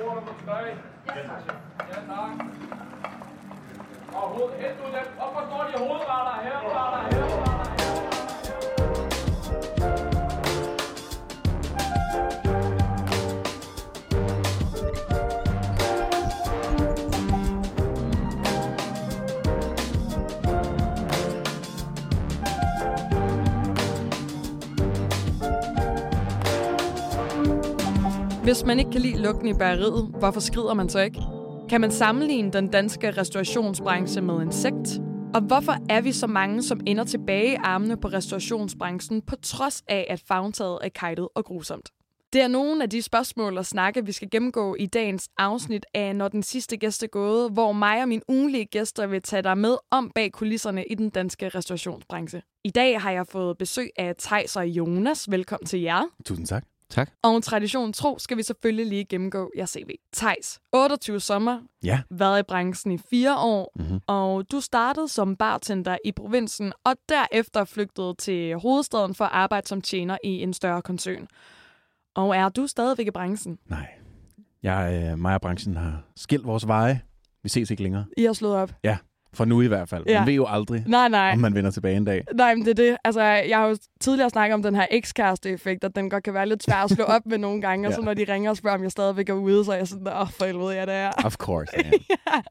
bord nummer 3. Ja, tak. Ja, tak. Og hoved, hent nu dem. Op og står de hovedretter her, retter her, retter her. Hvis man ikke kan lide lugten i bageriet, hvorfor skrider man så ikke? Kan man sammenligne den danske restaurationsbranche med en sekt? Og hvorfor er vi så mange, som ender tilbage i armene på restaurationsbranchen, på trods af, at fagtaget er kajtet og grusomt? Det er nogle af de spørgsmål og snakke, vi skal gennemgå i dagens afsnit af Når den sidste gæst er gået, hvor mig og mine ugenlige gæster vil tage dig med om bag kulisserne i den danske restaurationsbranche. I dag har jeg fået besøg af Tejs og Jonas. Velkommen til jer. Tusind tak. Tak. Og tradition tro skal vi selvfølgelig lige gennemgå jer CV. Tejs, 28 sommer, Ja. været i branchen i fire år, Mm-hmm. og du startede som bartender i provinsen, og derefter flygtede til hovedstaden for at arbejde som tjener i en større koncern. Og er du stadigvæk i branchen? Nej. Jeg, øh, mig og branchen har skilt vores veje. Vi ses ikke længere. I har slået op? For nu i hvert fald. Man Ja. ved jo aldrig, Nej, nej. om man vender tilbage en dag. Nej, men det er det. Altså, jeg har jo tidligere snakket om den her ekskæreste-effekt, at den godt kan være lidt svær at slå op med nogle gange, og så Ja. når de ringer og spørger, om jeg stadigvæk er ude, så er jeg sådan, åh, for helvede, ja, det er. Of course. Yeah.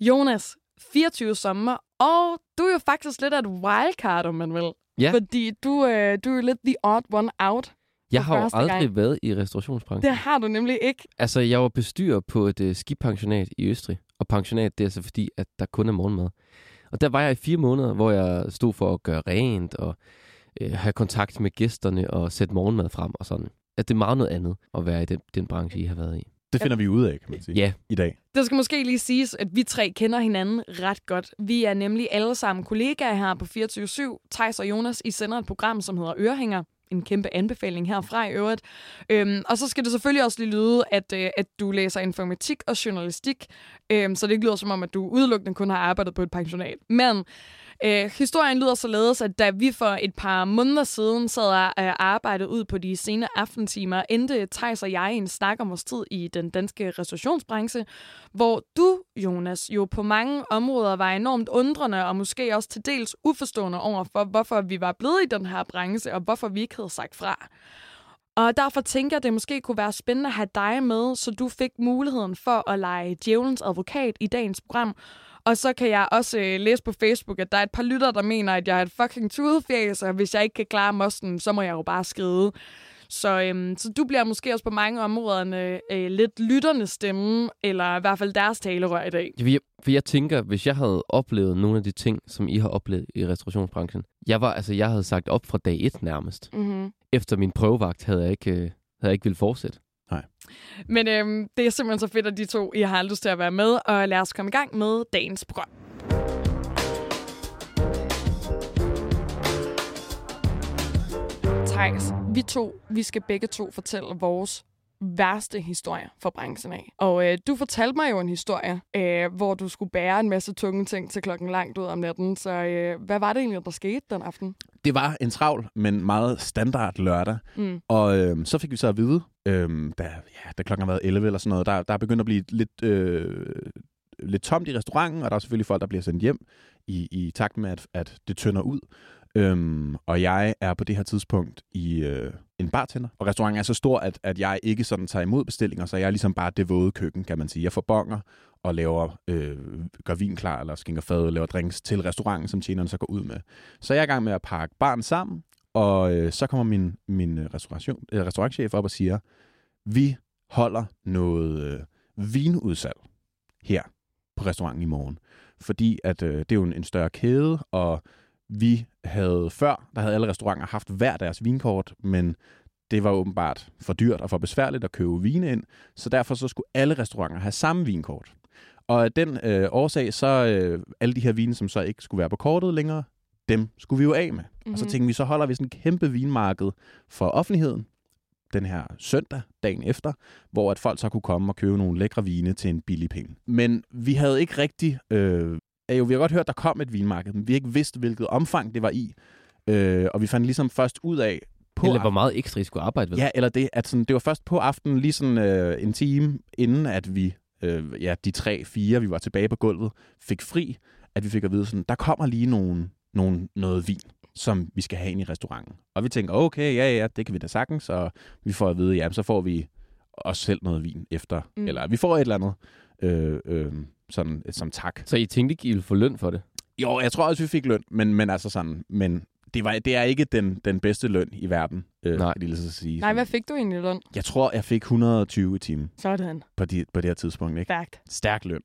Jonas, 24 sommer, og du er jo faktisk lidt af et wildcard, om man vil. Ja. Fordi du, øh, du er jo lidt the odd one out. Jeg har jo aldrig gang. været i restaurationsbranchen. Det har du nemlig ikke. Altså, jeg var bestyrer på et uh, skipensionat i Østrig. Og pensionat, det er altså fordi, at der kun er morgenmad. Og der var jeg i fire måneder, hvor jeg stod for at gøre rent og øh, have kontakt med gæsterne og sætte morgenmad frem og sådan. At det er meget noget andet at være i den, den branche, I har været i. Det finder vi ud af, kan man sige, Ja, i dag. Det skal måske lige siges, at vi tre kender hinanden ret godt. Vi er nemlig alle sammen kollegaer her på 24-7. Thijs og Jonas, I sender et program, som hedder Ørehænger. En kæmpe anbefaling herfra i øvrigt. Øhm, og så skal det selvfølgelig også lige lyde, at, øh, at du læser informatik og journalistik, øhm, så det ikke lyder som om, at du udelukkende kun har arbejdet på et pensionat. Men øh, historien lyder således, at da vi for et par måneder siden sad og øh, arbejdede ud på de sene aftentimer, endte Thijs og jeg en snak om vores tid i den danske restaurationsbranche, hvor du, Jonas, jo på mange områder var enormt undrende og måske også til dels uforstående over for, hvorfor vi var blevet i den her branche, og hvorfor vi ikke havde sagt fra. Og derfor tænker jeg, at det måske kunne være spændende at have dig med, så du fik muligheden for at lege djævelens advokat i dagens program. Og så kan jeg også øh, læse på Facebook, at der er et par lytter, der mener, at jeg er et fucking tudefjæs, og hvis jeg ikke kan klare mosten, så må jeg jo bare skride. Så, øhm, så du bliver måske også på mange områder øh, lidt lytternes stemme, eller i hvert fald deres talerør i dag. for jeg, for jeg tænker, hvis jeg havde oplevet nogle af de ting, som I har oplevet i restaurationsbranchen. Jeg var, altså, jeg havde sagt op fra dag et nærmest. Mm-hmm. Efter min prøvevagt havde jeg ikke, øh, havde jeg ikke ville fortsætte. Men øhm, det er simpelthen så fedt, at de to I har lyst til at være med, og lad os komme i gang med dagens program. Thijs, vi to, vi skal begge to fortælle vores værste historie fra branchen af. Og øh, du fortalte mig jo en historie, øh, hvor du skulle bære en masse tunge ting til klokken langt ud om natten. Så øh, hvad var det egentlig, der skete den aften? Det var en travl, men meget standard lørdag. Mm. Og øh, så fik vi så at vide, øh, da, ja, da klokken har været 11 eller sådan noget, der, der er begyndt at blive lidt, øh, lidt tomt i restauranten, og der er selvfølgelig folk, der bliver sendt hjem i, i takt med, at, at det tynder ud. Øhm, og jeg er på det her tidspunkt i øh, en bartender, og restauranten er så stor, at, at jeg ikke sådan tager imod bestillinger, så jeg er ligesom bare det våde køkken, kan man sige. Jeg får bonger og laver, øh, gør vin klar, eller skinker fad og laver drinks til restauranten, som tjeneren så går ud med. Så jeg er i gang med at pakke barn sammen, og øh, så kommer min, min øh, restauration, øh, restaurantchef op og siger, vi holder noget øh, vinudsalg her på restauranten i morgen. Fordi at øh, det er jo en, en større kæde, og vi havde før, der havde alle restauranter haft hver deres vinkort, men det var åbenbart for dyrt og for besværligt at købe vine ind, så derfor så skulle alle restauranter have samme vinkort. Og af den øh, årsag, så øh, alle de her vine, som så ikke skulle være på kortet længere, dem skulle vi jo af med. Mm-hmm. Og så Mhm. tænkte vi, så holder vi sådan et kæmpe vinmarked for offentligheden den her søndag, dagen efter, hvor at folk så kunne komme og købe nogle lækre vine til en billig penge. Men vi havde ikke rigtig... Øh, jo, vi har godt hørt, der kom et vinmarked, men vi har ikke vidst, hvilket omfang det var i. Øh, og vi fandt ligesom først ud af, på Eller hvor meget ekstra I skulle arbejde ved. Ja, eller det, at sådan, det var først på aftenen, lige sådan øh, en time inden, at vi, øh, ja, de tre, fire, vi var tilbage på gulvet, fik fri, at vi fik at vide sådan, der kommer lige nogen, nogen, noget vin, som vi skal have ind i restauranten. Og vi tænker, okay, ja, ja, det kan vi da sagtens, og vi får at vide, ja, så får vi os selv noget vin efter, mm. eller vi får et eller andet, øh, øh, sådan, som tak. Så I tænkte ikke, I ville få løn for det? Jo, jeg tror også, vi fik løn, men, men altså sådan, men det, var, det er ikke den, den bedste løn i verden, øh, Nej. lige så sige. Nej, hvad fik du egentlig løn? Jeg tror, jeg fik 120 i timen Sådan. på, de, på det her tidspunkt. Ikke? Stærkt. Stærk løn.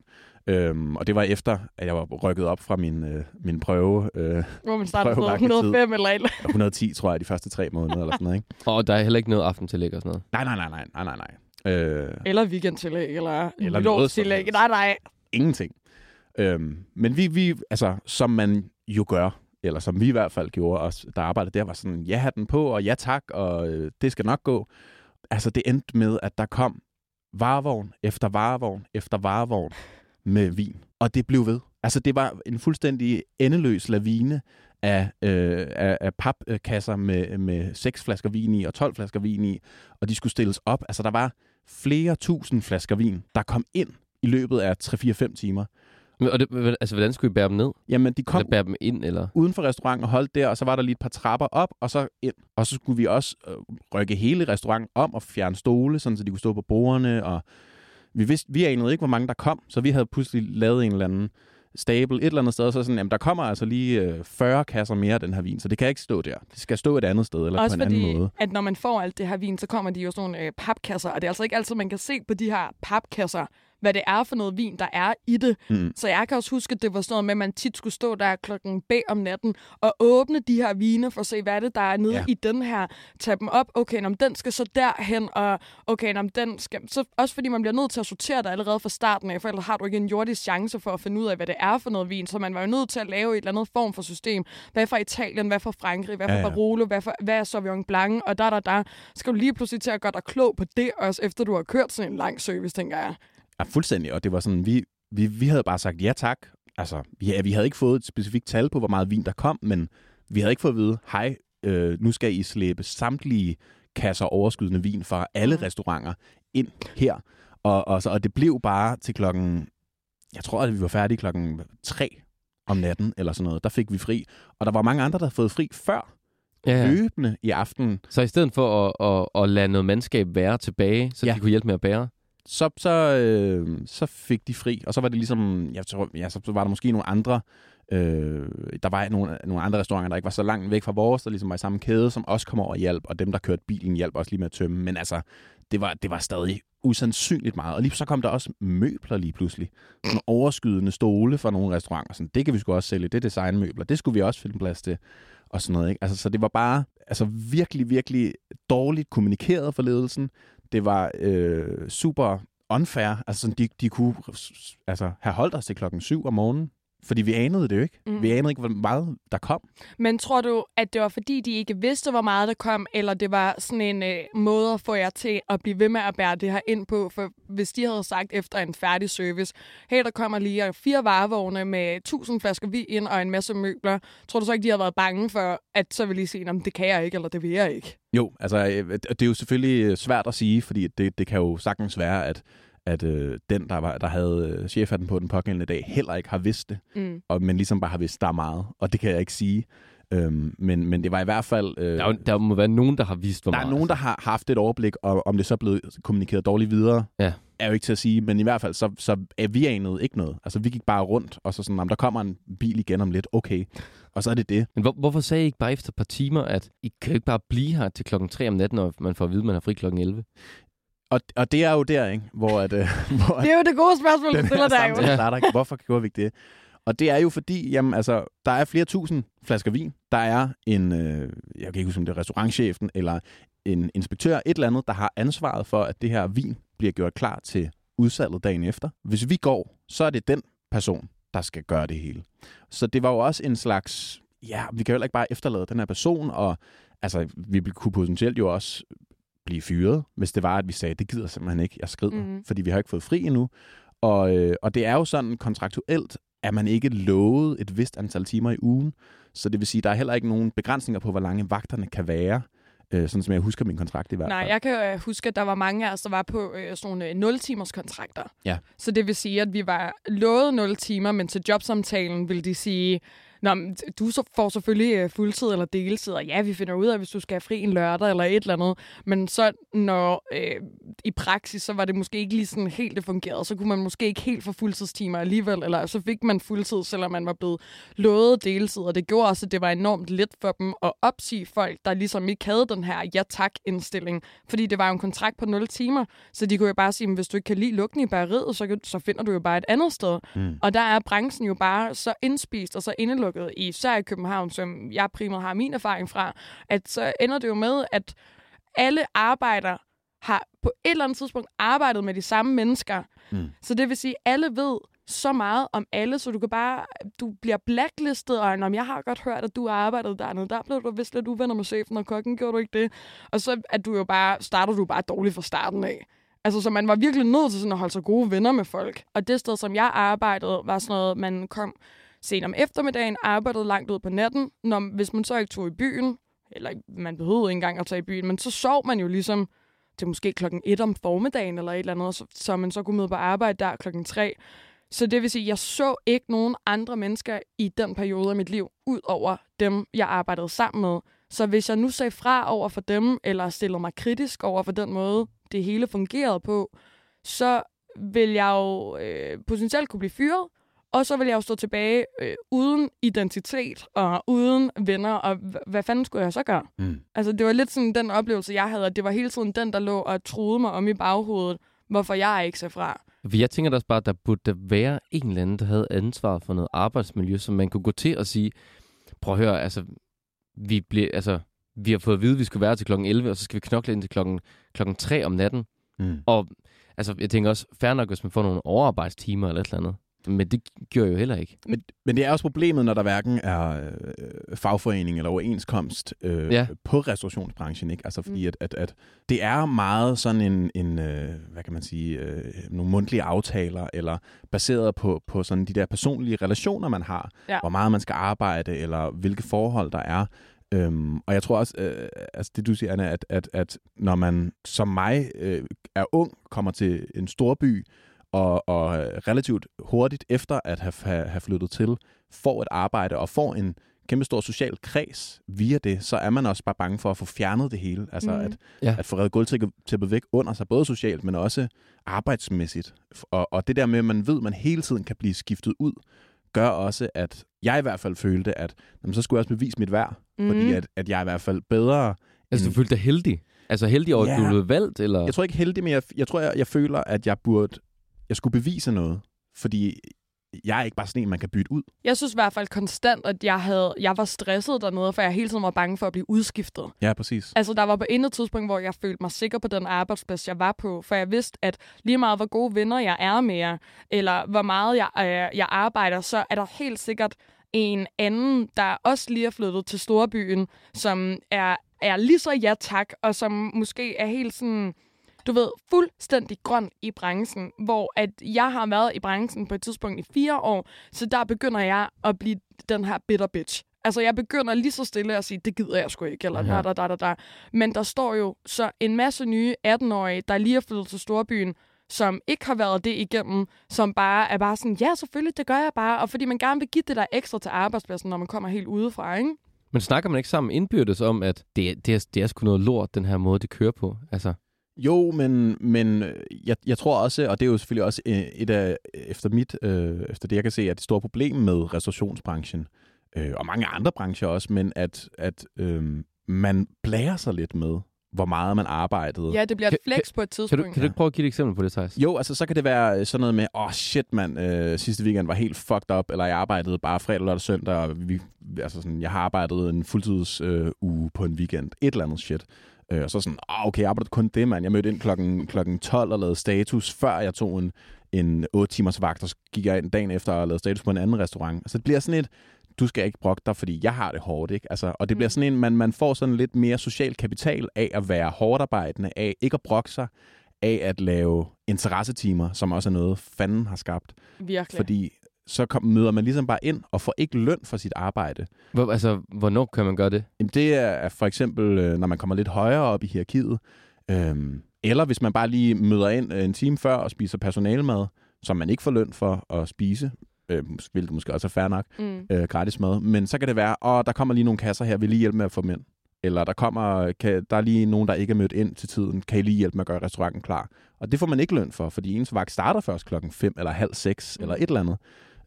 Øhm, og det var efter, at jeg var rykket op fra min, øh, min prøve. Øh, Hvor man starter på Prøvevagtetid. 105 eller eller 110, tror jeg, de første tre måneder eller sådan noget. Ikke? Og der er heller ikke noget aftentillæg og sådan noget. Nej, nej, nej, nej, nej, nej. Øh, Eller weekendtillæg, eller, Eller nytårstillæg. Nej, nej ingenting. Øhm, men vi, vi, altså, som man jo gør, eller som vi i hvert fald gjorde, os, der arbejdede der, var sådan, ja, den på, og ja tak, og øh, det skal nok gå. Altså, det endte med, at der kom varevogn efter varevogn efter varevogn med vin. Og det blev ved. Altså, det var en fuldstændig endeløs lavine af, øh, af, af papkasser med, med 6 flasker vin i og 12 flasker vin i, og de skulle stilles op. Altså, der var flere tusind flasker vin, der kom ind i løbet af 3-4-5 timer. Men, og det, altså, hvordan skulle I bære dem ned? Jamen, de kom Eller bære dem ind, eller? uden for restauranten og holdt der, og så var der lige et par trapper op, og så ind. Og så skulle vi også øh, rykke hele restauranten om og fjerne stole, sådan så de kunne stå på bordene, og vi vidste, vi anede ikke, hvor mange der kom, så vi havde pludselig lavet en eller anden stabel et eller andet sted, og så sådan, jamen der kommer altså lige øh, 40 kasser mere af den her vin, så det kan ikke stå der. Det skal stå et andet sted, eller Også på en fordi, anden måde. at når man får alt det her vin, så kommer de jo sådan nogle øh, papkasser, og det er altså ikke altid, man kan se på de her papkasser, hvad det er for noget vin, der er i det. Mm. Så jeg kan også huske, at det var sådan noget med, at man tit skulle stå der klokken B om natten og åbne de her vine for at se, hvad er det, der er nede Ja. i den her. Tage dem op. Okay, nå, den skal så derhen, og okay, nå, den skal... Så også fordi man bliver nødt til at sortere det allerede fra starten af, for ellers har du ikke en jordisk chance for at finde ud af, hvad det er for noget vin. Så man var jo nødt til at lave et eller andet form for system. Hvad fra Italien, hvad fra Frankrig, hvad fra ja, ja. ja. Barolo, hvad, for, hvad er Sauvignon Blanc, og der, der, der. Skal du lige pludselig til at gøre dig klog på det, også efter du har kørt sådan en lang service, tænker jeg. Ja, fuldstændig, og det var sådan, vi, vi, vi havde bare sagt ja tak. Altså, ja, vi havde ikke fået et specifikt tal på, hvor meget vin der kom, men vi havde ikke fået at vide, hej, øh, nu skal I slæbe samtlige kasser overskydende vin fra alle Mhm. restauranter ind her. Og, og, så, og det blev bare til klokken, jeg tror, at vi var færdige klokken tre om natten, eller sådan noget. Der fik vi fri. Og der var mange andre, der havde fået fri før Ja, ja. ja. løbende i aften. Så i stedet for at, at, at lade noget mandskab være tilbage, så Ja. de kunne hjælpe med at bære? Så, så, øh, så fik de fri, og så var det ligesom, jeg tror, ja, så var der måske nogle andre, øh, der var nogle, nogle andre restauranter, der ikke var så langt væk fra vores, der ligesom var i samme kæde, som også kom over og hjalp, og dem, der kørte bilen, hjalp også lige med at tømme. Men altså, det var, det var stadig usandsynligt meget. Og lige så kom der også møbler lige pludselig. Sådan overskydende stole fra nogle restauranter. Sådan, det kan vi sgu også sælge, det er designmøbler. Det skulle vi også finde plads til. Og sådan noget, ikke? Altså, så det var bare altså, virkelig, virkelig dårligt kommunikeret for ledelsen. Det var øh, super unfair. Altså, sådan, de, de kunne altså, have holdt os til klokken 7 om morgenen. Fordi vi anede det jo ikke. Mm. Vi anede ikke, hvor meget der kom. Men tror du, at det var fordi, de ikke vidste, hvor meget der kom, eller det var sådan en øh, måde at få jer til at blive ved med at bære det her ind på? For hvis de havde sagt efter en færdig service, hey, der kommer lige fire varevogne med 1000 flasker vin og en masse møbler, tror du så ikke, de havde været bange for, at så ville de sige, "Nå, det kan jeg ikke, eller det vil jeg ikke? Jo, altså øh, det er jo selvfølgelig øh, svært at sige, fordi det, det kan jo sagtens være, at, at øh, den, der, var, der havde øh, chefhatten på den pågældende dag, heller ikke har vidst det, Mm. og, men ligesom bare har vidst, der er meget, og det kan jeg ikke sige. Øhm, men, men det var i hvert fald... Øh, Der, er der må være nogen, der har vist, hvor der meget. er nogen, der har haft et overblik, og om det så er blevet kommunikeret dårligt videre, Ja. er jo ikke til at sige, men i hvert fald, så, så er vi anede ikke noget. Altså, vi gik bare rundt, og så sådan, om der kommer en bil igen om lidt, okay. Og så er det det. Men hvor, hvorfor sagde I ikke bare efter et par timer, at I kan jo ikke bare blive her til klokken 3 om natten, når man får at vide, at man har fri klokken 11? Og, og det er jo der, ikke? Hvor, at, øh, hvor Det er jo det gode spørgsmål, du stiller der jo. samtale starter. ikke? Hvorfor gjorde vi ikke det? Og det er jo fordi, jamen, altså, der er flere tusind flasker vin. Der er en, øh, jeg kan ikke huske, om det er restaurantchefen, eller en inspektør, et eller andet, der har ansvaret for, at det her vin bliver gjort klar til udsalget dagen efter. Hvis vi går, så er det den person, der skal gøre det hele. Så det var jo også en slags, ja, vi kan jo heller ikke bare efterlade den her person, og altså, vi kunne potentielt jo også blive fyret, hvis det var, at vi sagde, det gider simpelthen ikke, jeg skrider, Mhm. mm-hmm. fordi vi har ikke fået fri endnu. Og, øh, og det er jo sådan kontraktuelt, at man ikke lovet et vist antal timer i ugen. Så det vil sige, at der er heller ikke nogen begrænsninger på, hvor lange vagterne kan være. Øh, sådan som jeg husker min kontrakt i hvert Nej, fald. jeg kan øh, huske, at der var mange af os, der var på øh, sådan nogle 0-timers kontrakter. Ja. Så det vil sige, at vi var lovet 0 timer, men til jobsamtalen vil de sige, Nå, men du så får selvfølgelig øh, fuldtid eller deltid, og ja, vi finder ud af, hvis du skal have fri en lørdag eller et eller andet. Men så når øh, i praksis, så var det måske ikke lige sådan helt det fungerede. Så kunne man måske ikke helt få fuldtidstimer alligevel, eller så fik man fuldtid, selvom man var blevet lovet deltid. Og det gjorde også, at det var enormt let for dem at opsige folk, der ligesom ikke havde den her ja-tak-indstilling. Fordi det var jo en kontrakt på 0 timer, så de kunne jo bare sige, hvis du ikke kan lide lugten i bageriet, så, så finder du jo bare et andet sted. Mm. Og der er branchen jo bare så indspist og så indelukket, især i København, som jeg primært har min erfaring fra, at så ender det jo med, at alle arbejder har på et eller andet tidspunkt arbejdet med de samme mennesker. Mm. Så det vil sige, at alle ved så meget om alle, så du kan bare, du bliver blacklistet, og når jeg har godt hørt, at du har arbejdet dernede, der blev du vist lidt uvenner med chefen, og kokken gjorde du ikke det. Og så er du jo bare, starter du bare dårligt fra starten af. Altså, så man var virkelig nødt til sådan at holde sig gode venner med folk. Og det sted, som jeg arbejdede, var sådan noget, man kom sent om eftermiddagen, arbejdede langt ud på natten. Når, hvis man så ikke tog i byen, eller man behøvede ikke engang at tage i byen, men så sov man jo ligesom til måske klokken 1 om formiddagen eller et eller andet, så, så man så kunne møde på arbejde der klokken 3. Så det vil sige, at jeg så ikke nogen andre mennesker i den periode af mit liv, ud over dem, jeg arbejdede sammen med. Så hvis jeg nu sagde fra over for dem, eller stillede mig kritisk over for den måde, det hele fungerede på, så vil jeg jo øh, potentielt kunne blive fyret, og så vil jeg jo stå tilbage øh, uden identitet og uden venner, og hvad fanden skulle jeg så gøre? Mm. Altså, det var lidt sådan den oplevelse, jeg havde, at det var hele tiden den, der lå og troede mig om i baghovedet, hvorfor jeg ikke sagde fra. Jeg tænker da også bare, at der burde der være en eller anden, der havde ansvaret for noget arbejdsmiljø, som man kunne gå til og sige, prøv at høre, altså, vi, bliver, altså, vi har fået at vide, at vi skal være til klokken 11, og så skal vi knokle ind til klokken, klokken 3 om natten. Mm. Og altså, jeg tænker også, fair nok, hvis man får nogle overarbejdstimer eller et eller andet. Men det gjorde jo heller ikke. Men, men det er også problemet, når der hverken er øh, fagforening eller overenskomst øh, Ja. ja. på restaurationsbranchen. Ikke? Altså fordi, Mm. at, at, at det er meget sådan en, en øh, hvad kan man sige, øh, nogle mundtlige aftaler, eller baseret på, på sådan de der personlige relationer, man har. Ja. Hvor meget man skal arbejde, eller hvilke forhold der er. Øhm, og jeg tror også, øh, altså det du siger, Anna, at, at, at når man som mig øh, er ung, kommer til en storby, og, og relativt hurtigt efter at have, have, flyttet til, får et arbejde og får en kæmpe stor social kreds via det, så er man også bare bange for at få fjernet det hele. Altså mm. at, Ja. at få reddet gulvtæppet væk under sig, både socialt, men også arbejdsmæssigt. Og, og det der med, at man ved, at man hele tiden kan blive skiftet ud, gør også, at jeg i hvert fald følte, at jamen, så skulle jeg også bevise mit værd, mm. fordi Mhm. at, at jeg er i hvert fald bedre. Altså, du end- følte dig heldig? Altså heldig over, at Ja. du blev valgt, eller? Jeg tror ikke heldig, men jeg, jeg tror, jeg, jeg føler, at jeg burde, jeg skulle bevise noget, fordi jeg er ikke bare sådan en, man kan bytte ud. Jeg synes i hvert fald konstant, at jeg, havde, jeg var stresset dernede, for jeg hele tiden var bange for at blive udskiftet. Ja, præcis. Altså, der var på intet tidspunkt, hvor jeg følte mig sikker på den arbejdsplads, jeg var på. For jeg vidste, at lige meget hvor gode venner jeg er med jer, eller hvor meget jeg, øh, jeg arbejder, så er der helt sikkert en anden, der også lige er flyttet til storbyen, som er, er lige så ja tak, og som måske er helt sådan, du ved, fuldstændig grøn i branchen, hvor at jeg har været i branchen på et tidspunkt i fire år, så der begynder jeg at blive den her bitter bitch. Altså, jeg begynder lige så stille at sige, det gider jeg sgu ikke, eller Ja. da, da, da, da. Men der står jo så en masse nye 18-årige, der lige er flyttet til storbyen, som ikke har været det igennem, som bare er bare sådan, ja, selvfølgelig, det gør jeg bare, og fordi man gerne vil give det der ekstra til arbejdspladsen, når man kommer helt udefra, ikke? Men snakker man ikke sammen indbyrdes om, at det, det, er, det er sgu noget lort, den her måde, det kører på? Altså, Jo, men, men øh, jeg, jeg tror også, og det er jo selvfølgelig også øh, et af, efter mit, øh, efter det jeg kan se, er det store problem med restaurationsbranchen, øh, og mange andre brancher også, men at, at øh, man blærer sig lidt med, hvor meget man arbejdede. Ja, det bliver et Kan- flex på et kan, du, tidspunkt. kan du ikke prøve at give et eksempel på det, Thijs? Jo, altså så kan det være sådan noget med, åh oh, shit mand, øh, sidste weekend var helt fucked up, eller jeg arbejdede bare fredag, lørdag, søndag, og vi, altså sådan, jeg har arbejdet en fuldtids øh, uge på en weekend, et eller andet shit. Øh, og så sådan, ah, okay, jeg arbejdede kun det, mand. Jeg mødte ind klokken, klokken 12 og lavede status, før jeg tog en, en 8 timers vagt, og så gik jeg ind dagen efter og lavede status på en anden restaurant. Altså det bliver sådan et, du skal ikke brokke dig, fordi jeg har det hårdt, ikke? Altså, og det bliver Mm. sådan en, man, man får sådan lidt mere social kapital af at være hårdt arbejdende, af ikke at brokke sig, af at lave interessetimer, som også er noget, fanden har skabt. Virkelig. Fordi så kom, møder man ligesom bare ind og får ikke løn for sit arbejde. Hvor, altså, hvornår kan man gøre det? Jamen, det er for eksempel, øh, når man kommer lidt højere op i hierarkiet, øhm, eller hvis man bare lige møder ind øh, en time før og spiser personalmad, som man ikke får løn for at spise, øh, hvilket måske også er fair nok, Mm. øh, gratis mad. Men så kan det være, at der kommer lige nogle kasser her, vil lige hjælpe med at få dem ind? Eller der kommer, kan, der er lige nogen, der ikke er mødt ind til tiden, kan I lige hjælpe med at gøre restauranten klar? Og det får man ikke løn for, fordi ens vagt starter først klokken 5 eller halv 6 Mm. eller et eller andet.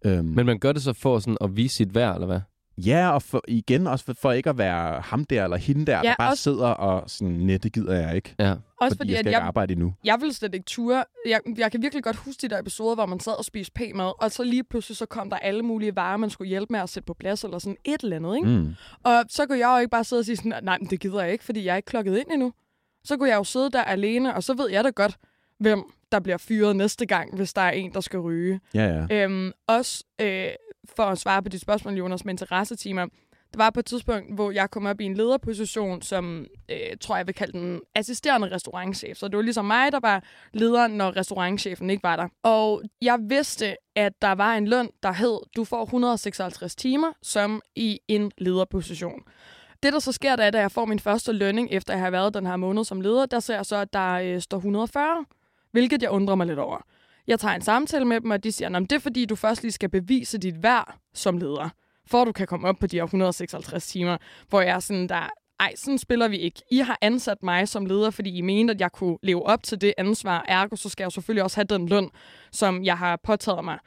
Øhm, Men man gør det så for sådan at vise sit værd, eller hvad? Ja, og for, igen også for, for ikke at være ham der eller hende der, Ja, der bare også- sidder og sådan, nej, det gider jeg ikke. Ja. Også fordi, fordi, jeg at skal ikke jeg, arbejde endnu. jeg vil slet ikke ture. Jeg, jeg kan virkelig godt huske de der episoder, hvor man sad og spiste p-mad, og så lige pludselig så kom der alle mulige varer, man skulle hjælpe med at sætte på plads, eller sådan et eller andet, ikke? Mm. Og så kunne jeg jo ikke bare sidde og sige sådan, nej, men det gider jeg ikke, fordi jeg er ikke klokket ind endnu. Så kunne jeg jo sidde der alene, og så ved jeg da godt, hvem der bliver fyret næste gang, hvis der er en, der skal ryge. Ja, ja. Øhm, også øh, for at svare på dit spørgsmål, Jonas, med interessetimer. Det var på et tidspunkt, hvor jeg kom op i en lederposition, som øh, tror jeg vil kalde den assisterende restaurantchef. Så det var ligesom mig, der var lederen, når restaurantchefen ikke var der. Og jeg vidste, at der var en løn, der hed, du får 156 timer, som i en lederposition. Det, der så sker, er, da jeg får min første lønning, efter jeg har været den her måned som leder, der ser jeg så, at der øh, står 140, hvilket jeg undrer mig lidt over. Jeg tager en samtale med dem, og de siger, at det er fordi, du først lige skal bevise dit værd som leder, for du kan komme op på de her 156 timer, hvor jeg er sådan der, ej, sådan spiller vi ikke. I har ansat mig som leder, fordi I mente, at jeg kunne leve op til det ansvar. Ergo, så skal jeg jo selvfølgelig også have den løn, som jeg har påtaget mig.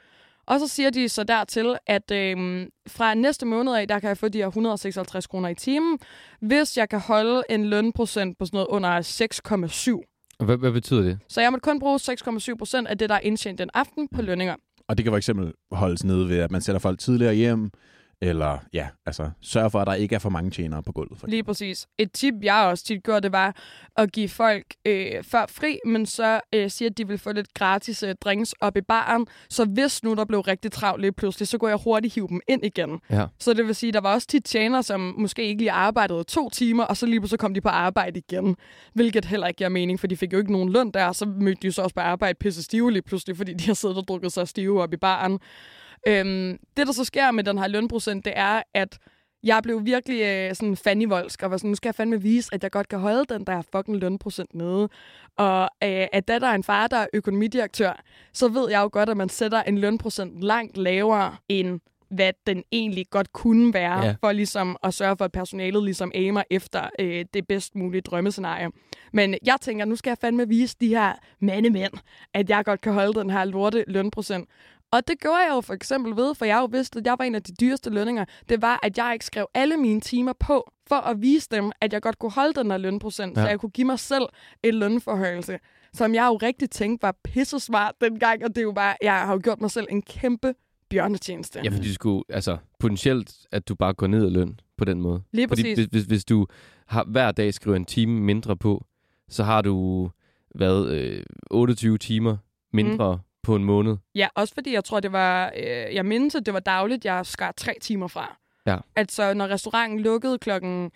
Og så siger de så dertil, at øh, fra næste måned af, der kan jeg få de her 156 kroner i timen, hvis jeg kan holde en lønprocent på sådan noget under 6,7. Hvad, hvad betyder det? Så jeg må kun bruge 6,7 procent af det, der er indtjent den aften på lønninger. Og det kan for eksempel holdes nede ved, at man sætter folk tidligere hjem, eller ja, altså sørge for, at der ikke er for mange tjenere på gulvet. For Lige præcis. Et tip, jeg også tit gjorde, det var at give folk øh, før fri, men så øh, sige, at de ville få lidt gratis øh, drinks op i baren. Så hvis nu der blev rigtig travlt lige pludselig, så kunne jeg hurtigt hive dem ind igen. Ja. Så det vil sige, der var også tit tjenere, som måske ikke lige arbejdede to timer, og så lige så kom de på arbejde igen. Hvilket heller ikke giver mening, for de fik jo ikke nogen løn der, så mødte de så også på arbejde pisse stive lige pludselig, fordi de har siddet og drukket sig stive op i baren. Øhm, det, der så sker med den her lønprocent, det er, at jeg blev virkelig øh, sådan fanivoldsk, og var sådan, nu skal jeg fandme vise, at jeg godt kan holde den der fucking lønprocent nede. Og øh, at da der er en far, der er økonomidirektør, så ved jeg jo godt, at man sætter en lønprocent langt lavere end hvad den egentlig godt kunne være, ja. for ligesom at sørge for, at personalet ligesom aimer efter øh, det bedst mulige drømmescenarie. Men jeg tænker, nu skal jeg fandme vise de her mandemænd, at jeg godt kan holde den her lorte lønprocent. Og det gjorde jeg jo for eksempel ved, for jeg jo vidste, at jeg var en af de dyreste lønninger. Det var, at jeg ikke skrev alle mine timer på, for at vise dem, at jeg godt kunne holde den her lønprocent, ja. Ja. så jeg kunne give mig selv en lønforhøjelse, som jeg jo rigtig tænkte var pisse smart dengang, og det er jo bare, jeg har jo gjort mig selv en kæmpe bjørnetjeneste. Ja, fordi du skulle, altså potentielt, at du bare går ned i løn på den måde. Lige Fordi præcis. hvis, hvis, hvis du har, hver dag skriver en time mindre på, så har du været øh, 28 timer mindre mm. På en måned. Ja, også fordi jeg tror, det var... Øh, jeg mindes, at det var dagligt, jeg skar tre timer fra. Ja. Altså, når restauranten lukkede klokken,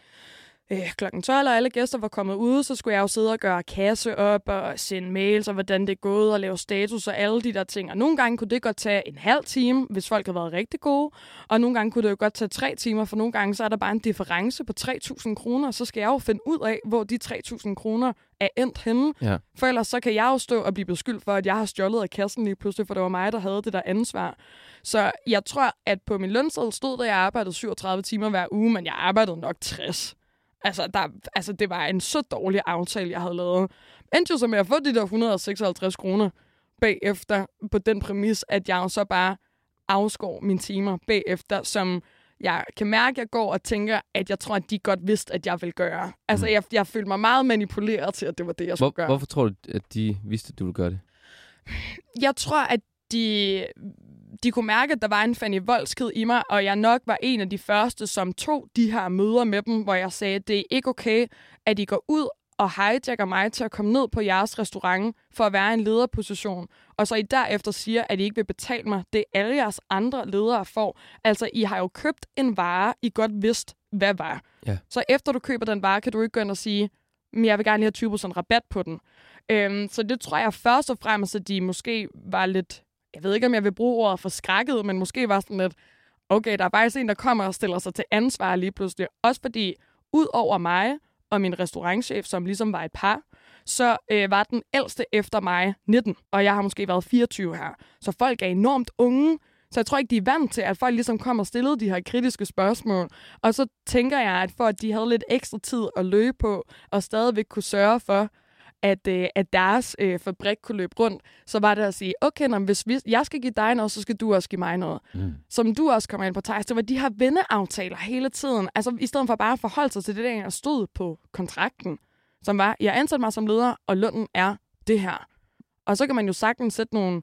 øh, klokken 12, og alle gæster var kommet ud, så skulle jeg jo sidde og gøre kasse op og sende mails, og hvordan det er gået, og lave status og alle de der ting. Og nogle gange kunne det godt tage en halv time, hvis folk havde været rigtig gode. Og nogle gange kunne det jo godt tage tre timer, for nogle gange så er der bare en difference på 3.000 kroner, så skal jeg jo finde ud af, hvor de 3.000 kroner er endt henne. Ja. For ellers så kan jeg jo stå og blive beskyldt for, at jeg har stjålet af kassen lige pludselig, for det var mig, der havde det der ansvar. Så jeg tror, at på min lønseddel stod der, at jeg arbejdede 37 timer hver uge, men jeg arbejdede nok 60. Altså, der, altså, det var en så dårlig aftale, jeg havde lavet. Endte jo så med at få de der 156 kroner bagefter, på den præmis, at jeg jo så bare afskår mine timer bagefter, som jeg kan mærke, at jeg går og tænker, at jeg tror, at de godt vidste, at jeg vil gøre. Altså, jeg, jeg følte mig meget manipuleret til, at det var det, jeg skulle Hvor, gøre. hvorfor tror du, at de vidste, at du ville gøre det? Jeg tror, at de, de kunne mærke, at der var en Fanny Voldsked i mig, og jeg nok var en af de første, som tog de her møder med dem, hvor jeg sagde, at det er ikke okay, at I går ud og hijacker mig til at komme ned på jeres restaurant for at være i en lederposition, og så I derefter siger, at I ikke vil betale mig det alle jeres andre ledere får. Altså, I har jo købt en vare, I godt vidste, hvad var. Ja. Så efter du køber den vare, kan du ikke gå ind og sige, men jeg vil gerne lige have 20% rabat på den. Øhm, så det tror jeg først og fremmest, at de måske var lidt jeg ved ikke, om jeg vil bruge ordet forskrækket, men måske var sådan lidt, okay, der er faktisk en, der kommer og stiller sig til ansvar lige pludselig. Også fordi, ud over mig og min restaurantchef, som ligesom var et par, så øh, var den ældste efter mig 19, og jeg har måske været 24 her. Så folk er enormt unge, så jeg tror ikke, de er vant til, at folk ligesom kommer og stillede de her kritiske spørgsmål. Og så tænker jeg, at for at de havde lidt ekstra tid at løbe på, og stadigvæk kunne sørge for, at, øh, at deres øh, fabrik kunne løbe rundt, så var det at sige, okay, nå, hvis vi, jeg skal give dig noget, så skal du også give mig noget. Mm. Som du også kommer ind på, Thijs, det var de her venneaftaler hele tiden. Altså i stedet for bare at forholde sig til det, der stod på kontrakten, som var, jeg ansat mig som leder, og lønnen er det her. Og så kan man jo sagtens sætte nogle,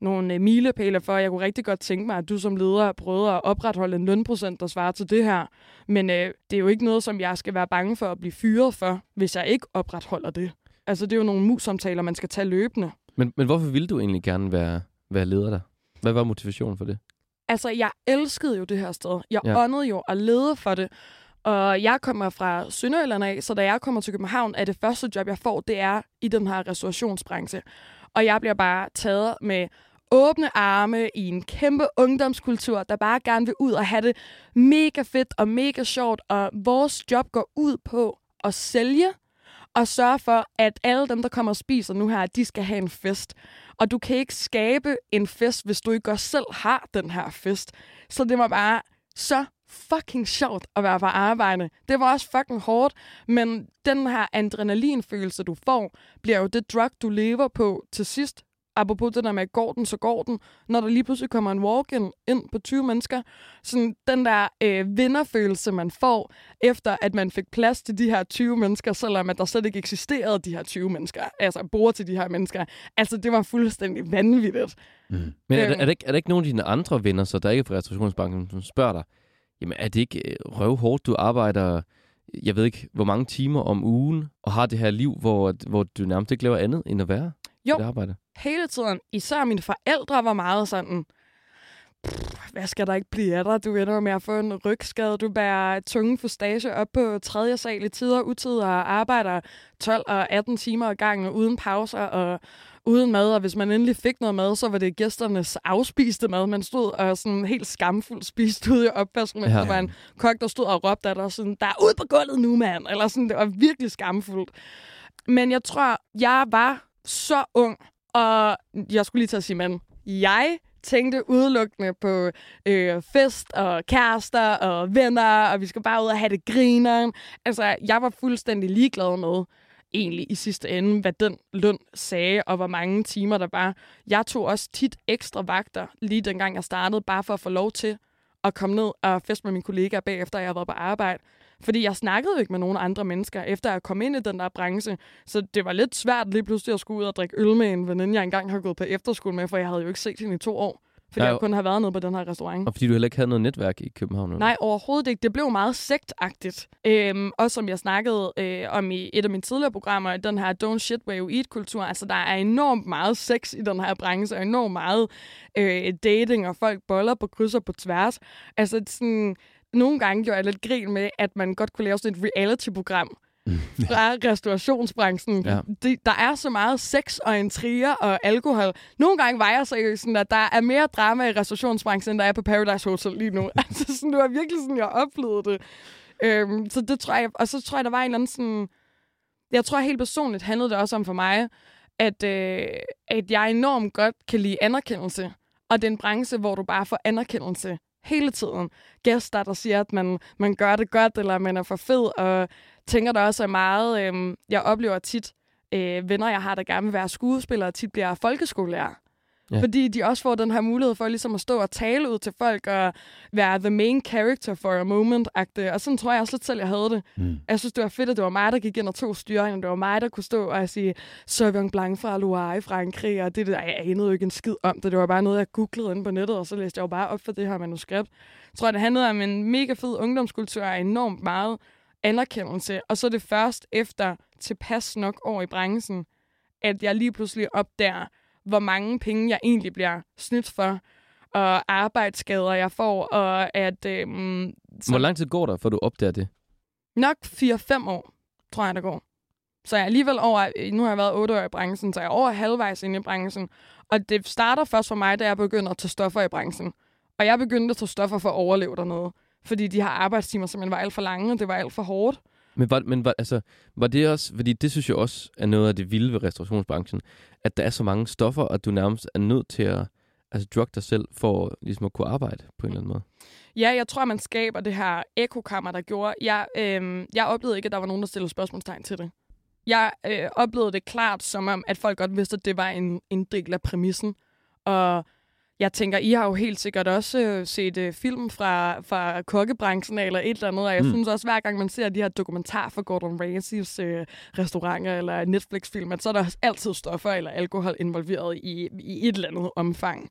nogle øh, milepæle for, jeg kunne rigtig godt tænke mig, at du som leder prøvede at opretholde en lønprocent, der svarer til det her. Men øh, det er jo ikke noget, som jeg skal være bange for at blive fyret for, hvis jeg ikke opretholder det. Altså, det er jo nogle mus-samtaler, man skal tage løbende. Men, men hvorfor ville du egentlig gerne være, være leder der? Hvad var motivationen for det? Altså, jeg elskede jo det her sted. Jeg ja. åndede jo og lede for det. Og jeg kommer fra Sønderjylland af, så da jeg kommer til København, er det første job, jeg får, det er i den her restaurationsbranche. Og jeg bliver bare taget med åbne arme i en kæmpe ungdomskultur, der bare gerne vil ud og have det mega fedt og mega sjovt. Og vores job går ud på at sælge og sørge for, at alle dem, der kommer og spiser nu her, de skal have en fest. Og du kan ikke skabe en fest, hvis du ikke også selv har den her fest. Så det var bare så fucking sjovt at være på arbejde. Det var også fucking hårdt, men den her adrenalinfølelse, du får, bliver jo det drug, du lever på til sidst apropos det der med, går den, så går den, når der lige pludselig kommer en walk-in ind på 20 mennesker. Sådan den der øh, vinderfølelse, man får, efter at man fik plads til de her 20 mennesker, selvom at der slet ikke eksisterede de her 20 mennesker, altså bor til de her mennesker. Altså, det var fuldstændig vanvittigt. Mm. Men er, der, er, der ikke, er der ikke nogen af dine andre venner, så der ikke er fra restaurationsbanken, som spørger dig, jamen er det ikke øh, røvhårdt, du arbejder jeg ved ikke, hvor mange timer om ugen, og har det her liv, hvor, hvor du nærmest ikke laver andet end at være jo. det arbejde? Hele tiden. Især mine forældre var meget sådan, hvad skal der ikke blive af dig? Du ender med at få en rygskade. Du bærer tunge fustage op på tredje sal i tider utid og arbejder 12 og 18 timer ad gangen uden pauser og uden mad. Og hvis man endelig fik noget mad, så var det gæsternes afspiste mad. Man stod og sådan helt skamfuldt spiste ud i opvasken. Ja. Der var en kok, der stod og råbte, at der, sådan, der er ud på gulvet nu, mand. Eller sådan, det var virkelig skamfuldt. Men jeg tror, jeg var så ung, og jeg skulle lige til at sige, men jeg tænkte udelukkende på øh, fest og kærester og venner, og vi skal bare ud og have det grineren. Altså, jeg var fuldstændig ligeglad med, egentlig i sidste ende, hvad den løn sagde, og hvor mange timer der var. Jeg tog også tit ekstra vagter, lige dengang jeg startede, bare for at få lov til at komme ned og feste med mine kollegaer bagefter, jeg havde været på arbejde. Fordi jeg snakkede jo ikke med nogen andre mennesker, efter at komme ind i den der branche. Så det var lidt svært lige pludselig at skulle ud og drikke øl med en veninde, jeg engang har gået på efterskole med, for jeg havde jo ikke set hende i to år. Fordi ja, jeg kun har været nede på den her restaurant. Og fordi du heller ikke havde noget netværk i København? Eller? Nej, overhovedet ikke. Det blev meget sektagtigt. Øhm, også som jeg snakkede øh, om i et af mine tidligere programmer, den her don't shit where you eat-kultur. Altså, der er enormt meget sex i den her branche, og enormt meget øh, dating, og folk boller på kryds og på tværs. Altså, sådan nogle gange gjorde jeg lidt grin med, at man godt kunne lave sådan et reality-program fra restaurationsbranchen. Ja. De, der er så meget sex og intriger og alkohol. Nogle gange var jeg seriøst sådan, at der er mere drama i restaurationsbranchen, end der er på Paradise Hotel lige nu. altså, sådan, det var virkelig sådan, jeg oplevede det. Øhm, så det tror jeg, og så tror jeg, der var en eller anden sådan... Jeg tror helt personligt handlede det også om for mig, at, øh, at jeg enormt godt kan lide anerkendelse. Og det er en branche, hvor du bare får anerkendelse hele tiden. Gæster, der siger, at man, man gør det godt, eller man er for fed, og tænker der også er meget... Øh, jeg oplever tit øh, venner, jeg har, der gerne vil være skuespillere, tit bliver folkeskolelærer. Ja. Fordi de også får den her mulighed for ligesom at stå og tale ud til folk og være the main character for a moment -agtig. Og sådan tror jeg også lidt selv, jeg havde det. Mm. Jeg synes, det var fedt, at det var mig, der gik ind og tog styringen. Det var mig, der kunne stå og sige Sauvignon Blanc fra Loire i Frankrig. Og det der, jeg anede jo ikke en skid om det. Det var bare noget, jeg googlede inde på nettet, og så læste jeg jo bare op for det her manuskript. Jeg tror, det handlede om en mega fed ungdomskultur og enormt meget anerkendelse. Og så er det først efter tilpas nok år i branchen, at jeg lige pludselig opdager, hvor mange penge jeg egentlig bliver snydt for, og arbejdsskader, jeg får, og at... Øhm, så hvor lang tid går der, før du opdager det? Nok 4-5 år, tror jeg, der går. Så jeg er alligevel over, nu har jeg været otte år i branchen, så jeg er over halvvejs inde i branchen. Og det starter først for mig, da jeg begynder at tage stoffer i branchen. Og jeg begyndte at tage stoffer for at overleve dernede. Fordi de her arbejdstimer simpelthen var alt for lange, og det var alt for hårdt. Men, var, men var, altså, var det også, fordi det synes jeg også er noget af det vilde ved restaurationsbranchen, at der er så mange stoffer, at du nærmest er nødt til at altså, drug dig selv for ligesom at kunne arbejde på en eller anden måde. Ja, jeg tror, man skaber det her ekokammer, der gjorde. Jeg, øh, jeg oplevede ikke, at der var nogen, der stillede spørgsmålstegn til det. Jeg øh, oplevede det klart som om, at folk godt vidste, at det var en, en del af præmissen. Og jeg tænker, I har jo helt sikkert også øh, set øh, film fra, fra kokkebranchen eller et eller andet, og jeg mm. synes også, hver gang man ser de her dokumentar for Gordon Ramsays øh, restauranter eller Netflix-film, at så er der altid stoffer eller alkohol involveret i, i et eller andet omfang.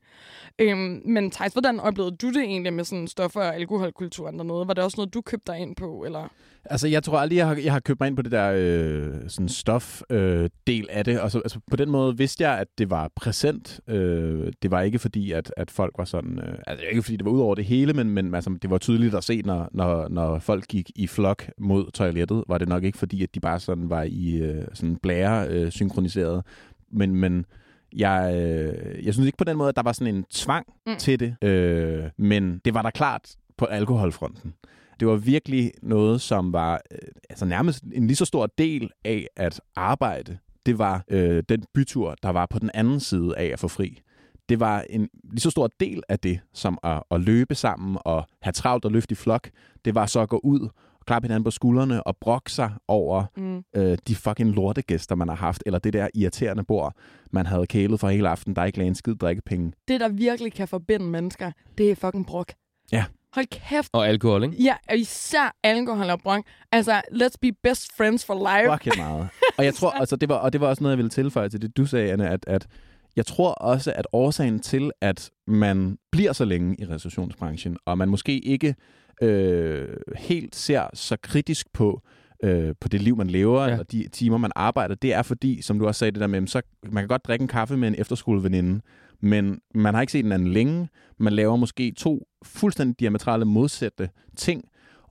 Øhm, men Thijs, hvordan oplevede du det egentlig med sådan stoffer- og alkoholkulturen dernede? Var det også noget, du købte dig ind på, eller... Altså, jeg tror aldrig, jeg har, jeg har købt mig ind på det der øh, sådan stof-del øh, del af det. Altså, altså, på den måde vidste jeg, at det var præsent. Øh, det var ikke fordi, at, at folk var sådan... Øh, altså, ikke fordi det var ud over det hele, men, men altså, det var tydeligt at se, når, når, når folk gik i flok mod toilettet, var det nok ikke fordi, at de bare sådan var i øh, sådan blære øh, synkroniseret. Men, men jeg, øh, jeg synes ikke på den måde, at der var sådan en tvang mm. til det. Øh, men det var der klart på alkoholfronten. Det var virkelig noget, som var øh, altså nærmest en lige så stor del af at arbejde. Det var øh, den bytur, der var på den anden side af at få fri. Det var en lige så stor del af det, som at, at løbe sammen og have travlt og løfte i flok. Det var så at gå ud og klappe hinanden på skuldrene og brokke sig over mm. øh, de fucking lortegæster, man har haft, eller det der irriterende bord, man havde kælet for hele aften, der ikke lagde en skid drikkepenge. Det, der virkelig kan forbinde mennesker, det er fucking brok. Ja. Hold kæft. Og alkohol, ikke? Ja, og især alkohol og brok. Altså, let's be best friends for life. Fucking meget. Og jeg tror, altså, det var, og det var også noget, jeg ville tilføje til det, du sagde, Anne, at, at jeg tror også, at årsagen til, at man bliver så længe i restaurationsbranchen, og man måske ikke øh, helt ser så kritisk på, øh, på det liv, man lever, ja. eller de timer, man arbejder, det er fordi, som du også sagde det der med, så man kan godt drikke en kaffe med en efterskoleveninde, men man har ikke set en anden længe. Man laver måske to fuldstændig diametrale modsatte ting,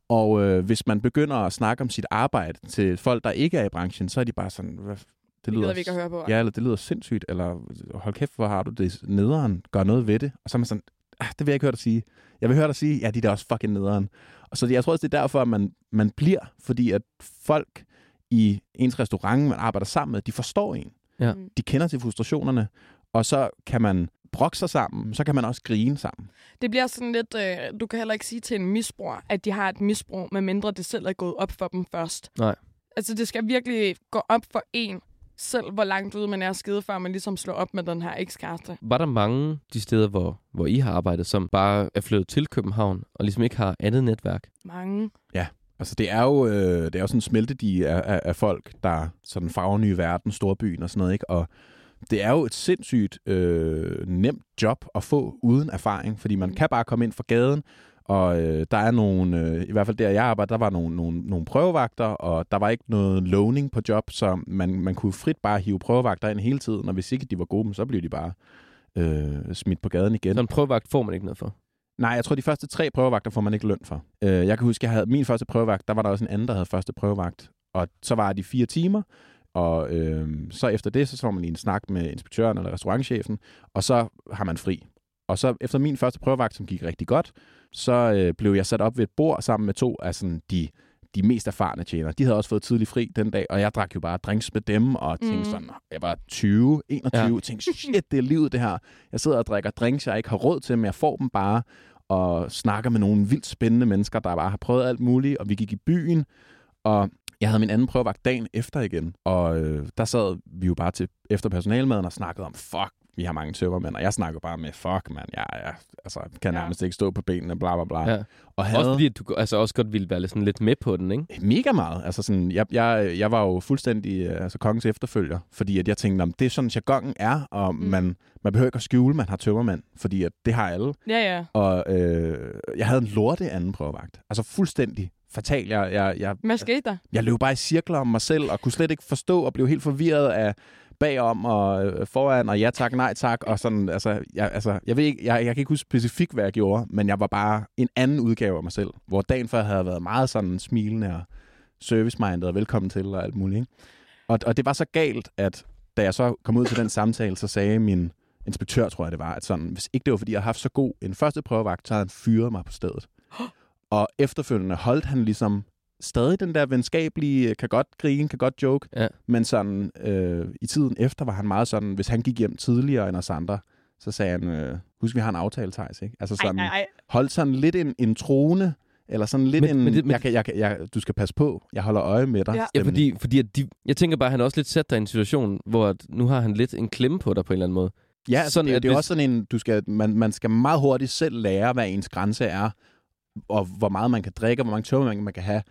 og øh, hvis man begynder at snakke om sit arbejde til folk, der ikke er i branchen, så er de bare sådan, hvad, det lyder, det vi ikke høre på. Ja, eller det lyder sindssygt, eller hold kæft, hvor har du det nederen, gør noget ved det. Og så er man sådan, ah, det vil jeg ikke høre dig sige. Jeg vil høre dig sige, ja, de er også fucking nederen. Og så jeg tror også, det er derfor, at man, man bliver, fordi at folk i ens restaurant, man arbejder sammen med, de forstår en. Ja. De kender til frustrationerne, og så kan man brokke sig sammen, så kan man også grine sammen. Det bliver sådan lidt, øh, du kan heller ikke sige til en misbrug, at de har et misbrug, medmindre det selv er gået op for dem først. Nej. Altså det skal virkelig gå op for en, selv hvor langt ude man er skide, før man ligesom slår op med den her ekskæreste. Var der mange de steder, hvor, hvor I har arbejdet, som bare er flyttet til København, og ligesom ikke har andet netværk? Mange. Ja, altså det er jo, øh, det er jo sådan en smeltedi af, af, af folk, der sådan farver nye verden, storbyen og sådan noget, ikke? Og det er jo et sindssygt øh, nemt job at få uden erfaring, fordi man mm. kan bare komme ind fra gaden, og øh, der er nogle, øh, i hvert fald der jeg arbejder, der var nogle, nogle, nogle prøvevagter, og der var ikke noget loaning på job, så man, man kunne frit bare hive prøvevagter ind hele tiden, og hvis ikke de var gode, så blev de bare øh, smidt på gaden igen. Så en prøvevagt får man ikke noget for? Nej, jeg tror, de første tre prøvevagter får man ikke løn for. Øh, jeg kan huske, jeg havde min første prøvevagt, der var der også en anden, der havde første prøvevagt, og så var de fire timer, og øh, så efter det, så får man lige en snak med inspektøren eller restaurantchefen, og så har man fri. Og så efter min første prøvevagt, som gik rigtig godt, så øh, blev jeg sat op ved et bord sammen med to af sådan, de, de mest erfarne tjenere. De havde også fået tidlig fri den dag, og jeg drak jo bare drinks med dem, og tænkte mm. sådan, jeg var 20, 21, ja. tænkte, shit, det er livet det her. Jeg sidder og drikker drinks, jeg ikke har råd til, men jeg får dem bare, og snakker med nogle vildt spændende mennesker, der bare har prøvet alt muligt, og vi gik i byen, og jeg havde min anden prøvevagt dagen efter igen, og øh, der sad vi jo bare til efter personalmaden og snakkede om, fuck, vi har mange tømmermænd, og jeg snakker bare med, fuck mand, jeg, jeg altså, kan ja. nærmest ikke stå på benene, bla bla bla. Ja. Og havde... Også fordi du altså, også godt ville være sådan lidt med på den, ikke? Mega meget. Altså, sådan, jeg, jeg, jeg var jo fuldstændig øh, altså, kongens efterfølger, fordi at jeg tænkte, om det er sådan, jargonen er, og mm. man, man behøver ikke at skjule, man har tømmermænd, fordi at det har alle. Ja, ja. Og øh, jeg havde en lorte anden prøvevagt. Altså fuldstændig fatal. Jeg, jeg, jeg, Hvad skete der? Jeg løb bare i cirkler om mig selv, og kunne slet ikke forstå, og blev helt forvirret af bagom og øh, foran, og ja tak, nej tak, og sådan, altså, jeg, altså, jeg ved ikke, jeg, jeg kan ikke huske specifikt, hvad jeg gjorde, men jeg var bare en anden udgave af mig selv, hvor dagen før havde været meget sådan smilende og service-minded og velkommen til og alt muligt, ikke? Og, og det var så galt, at da jeg så kom ud til den samtale, så sagde min inspektør, tror jeg det var, at sådan, hvis ikke det var, fordi jeg har haft så god en første prøvevagt, så havde han fyret mig på stedet. Og efterfølgende holdt han ligesom stadig den der venskabelige, kan godt grine, kan godt joke, Ja. men sådan øh, i tiden efter var han meget sådan, hvis han gik hjem tidligere end os andre, så sagde han, øh, husk vi har en aftale, Thijs, ikke? Altså sådan, Ej, ej, ej. holdt sådan lidt en, en trone, eller sådan lidt Men- en, men det- men- jeg, kan, jeg, kan- jeg, du skal passe på, jeg holder øje med dig. Ja. Ja, fordi, fordi at de, jeg tænker bare, at han også lidt sat dig i en situation, hvor at nu har han lidt en klemme på dig på en eller anden måde. Ja, altså, Sådan, det, at det er hvis- også sådan en, du skal, man, man skal meget hurtigt selv lære, hvad ens grænse er, og hvor meget man kan drikke, og hvor mange tømmer man kan have,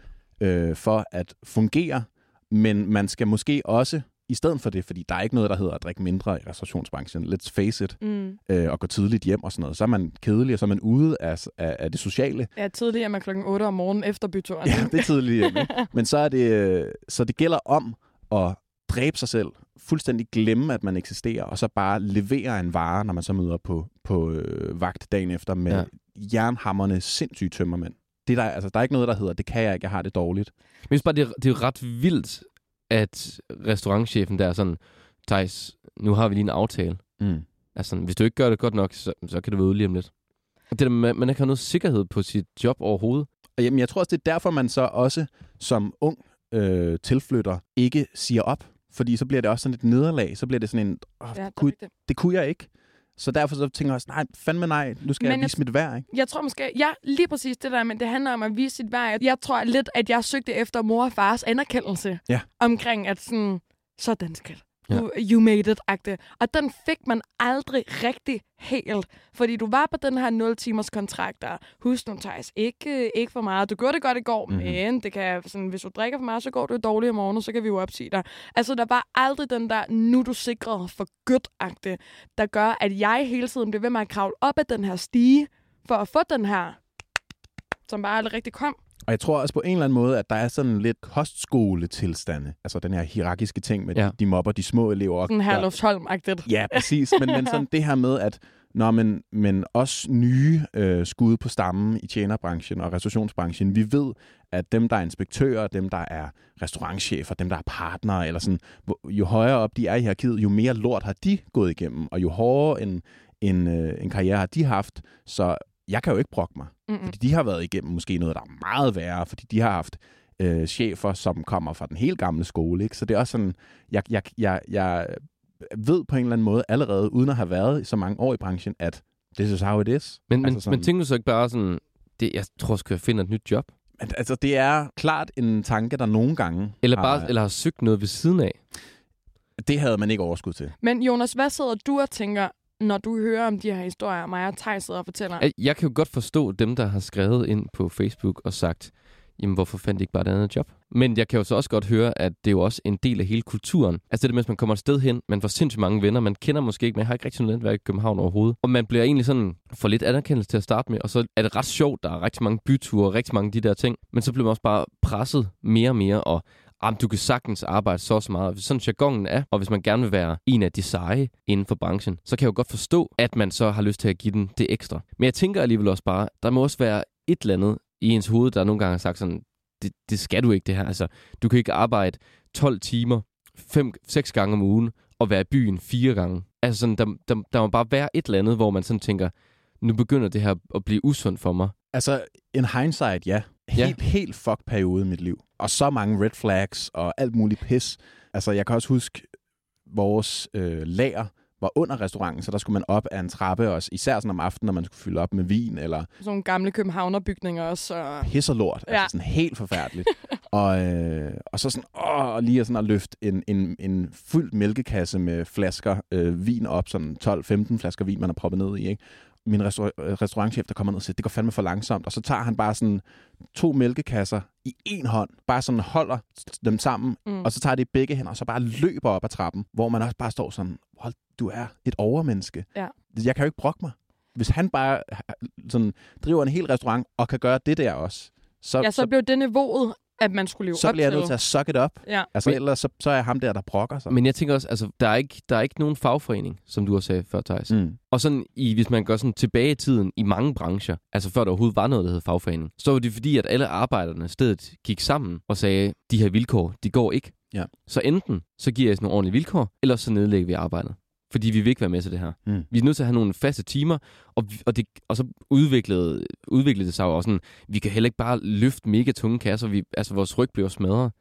øh, for at fungere. Men man skal måske også, i stedet for det, fordi der er ikke noget, der hedder at drikke mindre i restaurationsbranchen, let's face it, Mm. øh, og gå tidligt hjem og sådan noget, så er man kedelig, og så er man ude af, af, af det sociale. Ja, tidligere med klokken 8 om morgenen efter byturen. Ja, det er tidligt hjem. Men så er det, øh, så det gælder om at dræbe sig selv, fuldstændig glemme, at man eksisterer, og så bare levere en vare, når man så møder på, på øh, vagt dagen efter med Ja. Jernhammerne sindssyge tømmermænd. Det der, altså, der er ikke noget, der hedder, det kan jeg ikke, jeg har det dårligt. Men jeg synes bare, det er, det er jo ret vildt, at restaurantchefen der er sådan, Thijs, nu har vi lige en aftale. Mm. Altså, sådan, hvis du ikke gør det godt nok, så, så kan du være ude lige om lidt. Det der at man ikke har noget sikkerhed på sit job overhovedet. Og jamen, jeg tror også, det er derfor, man så også som ung øh, tilflytter ikke siger op. Fordi så bliver det også sådan et nederlag. Så bliver det sådan en, oh, Ja, det, kunne, rigtigt. det kunne jeg ikke. Så derfor så tænker jeg også, nej, fandme nej, nu skal Men jeg jeg vise mit værd, ikke? Jeg tror måske, ja, lige præcis det der, men det handler om at vise sit værd. Jeg tror lidt, at jeg søgte efter mor og fars anerkendelse Ja. omkring, at sådan, sådan skat. Ja. You, you made it agte Og den fik man aldrig rigtig helt. Fordi du var på den her 0 timers kontrakt der. Husk nu, Thijs, ikke, ikke for meget. Du gjorde det godt i går, Mhm. mm-hmm. men det kan, sådan, hvis du drikker for meget, så går du dårligt i morgen, og så kan vi jo opsige dig. Altså, der var aldrig den der, nu du sikret for agte der gør, at jeg hele tiden bliver ved med at kravle op ad den her stige, for at få den her, som bare aldrig rigtig kom. Og jeg tror også på en eller anden måde, at der er sådan lidt kostskoletilstande. Altså den her hierarkiske ting med, Ja. de mobber de små elever. Sådan her Lufsholm-agtigt. Ja, præcis. Men, men sådan det her med, at Nå, men, men os nye øh, skud på stammen i tjenerbranchen og restaurationsbranchen, vi ved, at dem, der er inspektører, dem, der er restaurantchefer, dem, der er partnere, eller sådan, jo højere op de er i hierarkiet, jo mere lort har de gået igennem, og jo hårdere en, en, øh, en karriere har de haft. Så jeg kan jo ikke brokke mig. Mm-mm. Fordi de har været igennem måske noget, der er meget værre, fordi de har haft øh, chefer, som kommer fra den helt gamle skole. Ikke? Så det er også sådan, jeg, jeg, jeg, jeg ved på en eller anden måde allerede, uden at have været i så mange år i branchen, at this is how it is. Men, men, Altså sådan- men tænker du så ikke bare sådan, det, jeg tror sgu, jeg finder et nyt job? Men, altså, det er klart en tanke, der nogle gange Eller har, bare eller har søgt noget ved siden af? det havde man ikke overskud til. Men Jonas, hvad sidder du og tænker, når du hører om de her historier, mig og Thaj sidder og fortæller? Jeg, kan jo godt forstå dem, der har skrevet ind på Facebook og sagt, jamen hvorfor fandt de ikke bare et andet job? Men jeg kan jo så også godt høre, at det er jo også en del af hele kulturen. Altså det med, at man kommer et sted hen, man får sindssygt mange venner, man kender måske ikke, man har ikke rigtig noget netværk i København overhovedet. Og man bliver egentlig sådan, for lidt anerkendelse til at starte med, og så er det ret sjovt, der er rigtig mange byture, rigtig mange af de der ting. Men så bliver man også bare presset mere og mere, og Jamen, du kan sagtens arbejde så så meget. Hvis sådan jargonen er, og hvis man gerne vil være en af de seje inden for branchen, så kan jeg jo godt forstå, at man så har lyst til at give den det ekstra. Men jeg tænker alligevel også bare, der må også være et eller andet i ens hoved, der nogle gange har sagt sådan, det, det skal du ikke det her. Altså, du kan ikke arbejde 12 timer, 5-6 gange om ugen, og være i byen fire gange. Altså sådan, der, der, der må bare være et eller andet, hvor man sådan tænker, nu begynder det her at blive usundt for mig. Altså, en hindsight, ja. Helt, ja. helt fuck periode i mit liv. Og så mange red flags og alt muligt pis. Altså, jeg kan også huske, vores øh, lager var under restauranten, så der skulle man op ad en trappe også, især sådan om aftenen, når man skulle fylde op med vin, eller Sådan nogle gamle københavnerbygninger også. Og... pis og lort. Ja. Ja. Altså sådan helt forfærdeligt. og, øh, og så sådan, åh, lige sådan at løfte en, en, en fyldt mælkekasse med flasker øh, vin op, sådan 12-15 flasker vin, man har proppet ned i, ikke? Min restaur- øh, restaurantchef, der kommer ned og siger, det går fandme for langsomt. Og så tager han bare sådan to mælkekasser i en hånd, bare sådan holder dem sammen, Mm. og så tager det i begge hænder, og så bare løber op ad trappen, hvor man også bare står sådan, hold, du er et overmenneske. Ja. Jeg kan jo ikke brokke mig. Hvis han bare sådan, driver en hel restaurant og kan gøre det der også, så, Ja, så blev det niveauet, at man skulle leve så op bliver jeg til. nødt til at suck it up. Ja. Altså Men- ellers så, så er jeg ham der, der brokker sig. Men jeg tænker også, altså, der er ikke, der er ikke nogen fagforening, som du har sagt før, Thijs. Mm. Og sådan, i, hvis man går sådan tilbage i tiden i mange brancher, altså før der overhovedet var noget, der hed fagforening, så var det fordi, at alle arbejderne i stedet gik sammen og sagde, de her vilkår, de går ikke. Ja. Så enten så giver jeg nogle ordentlige vilkår, eller så nedlægger vi arbejdet. Fordi vi vil ikke være med til det her. Mm. Vi er nødt til at have nogle faste timer, og, og, det, og så udviklede, udviklede det sig jo også sådan, vi kan heller ikke bare løfte mega tunge kasser, vi, altså vores ryg bliver smadret.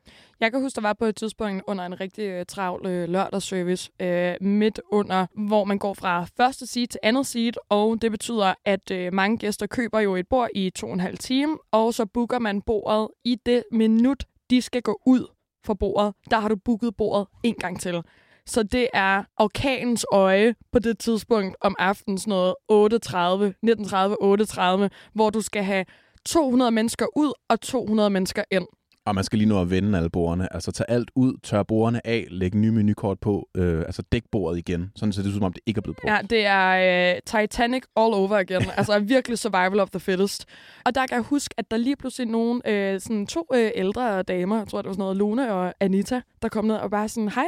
Jeg kan huske, der var på et tidspunkt under en rigtig øh, travl øh, lørdagsservice øh, midt under, hvor man går fra første seat til andet seat, og det betyder, at øh, mange gæster køber jo et bord i to og en halv time, og så booker man bordet i det minut, de skal gå ud for bordet. Der har du booket bordet en gang til. Så det er orkanens øje på det tidspunkt om aftenen, sådan noget 8.30, 19.30, 8.30, hvor du skal have 200 mennesker ud og 200 mennesker ind. Og man skal lige nå at vende alle bordene. Altså tage alt ud, tørre bordene af, lægge nye menukort på, øh, altså dæk bordet igen, sådan så det ud som om, det ikke er blevet brugt. Ja, det er øh, Titanic all over igen. altså virkelig survival of the fittest. Og der kan jeg huske, at der lige pludselig nogen, øh, sådan to øh, ældre damer, jeg tror det var sådan noget, Lone og Anita, der kom ned og bare sådan, hej,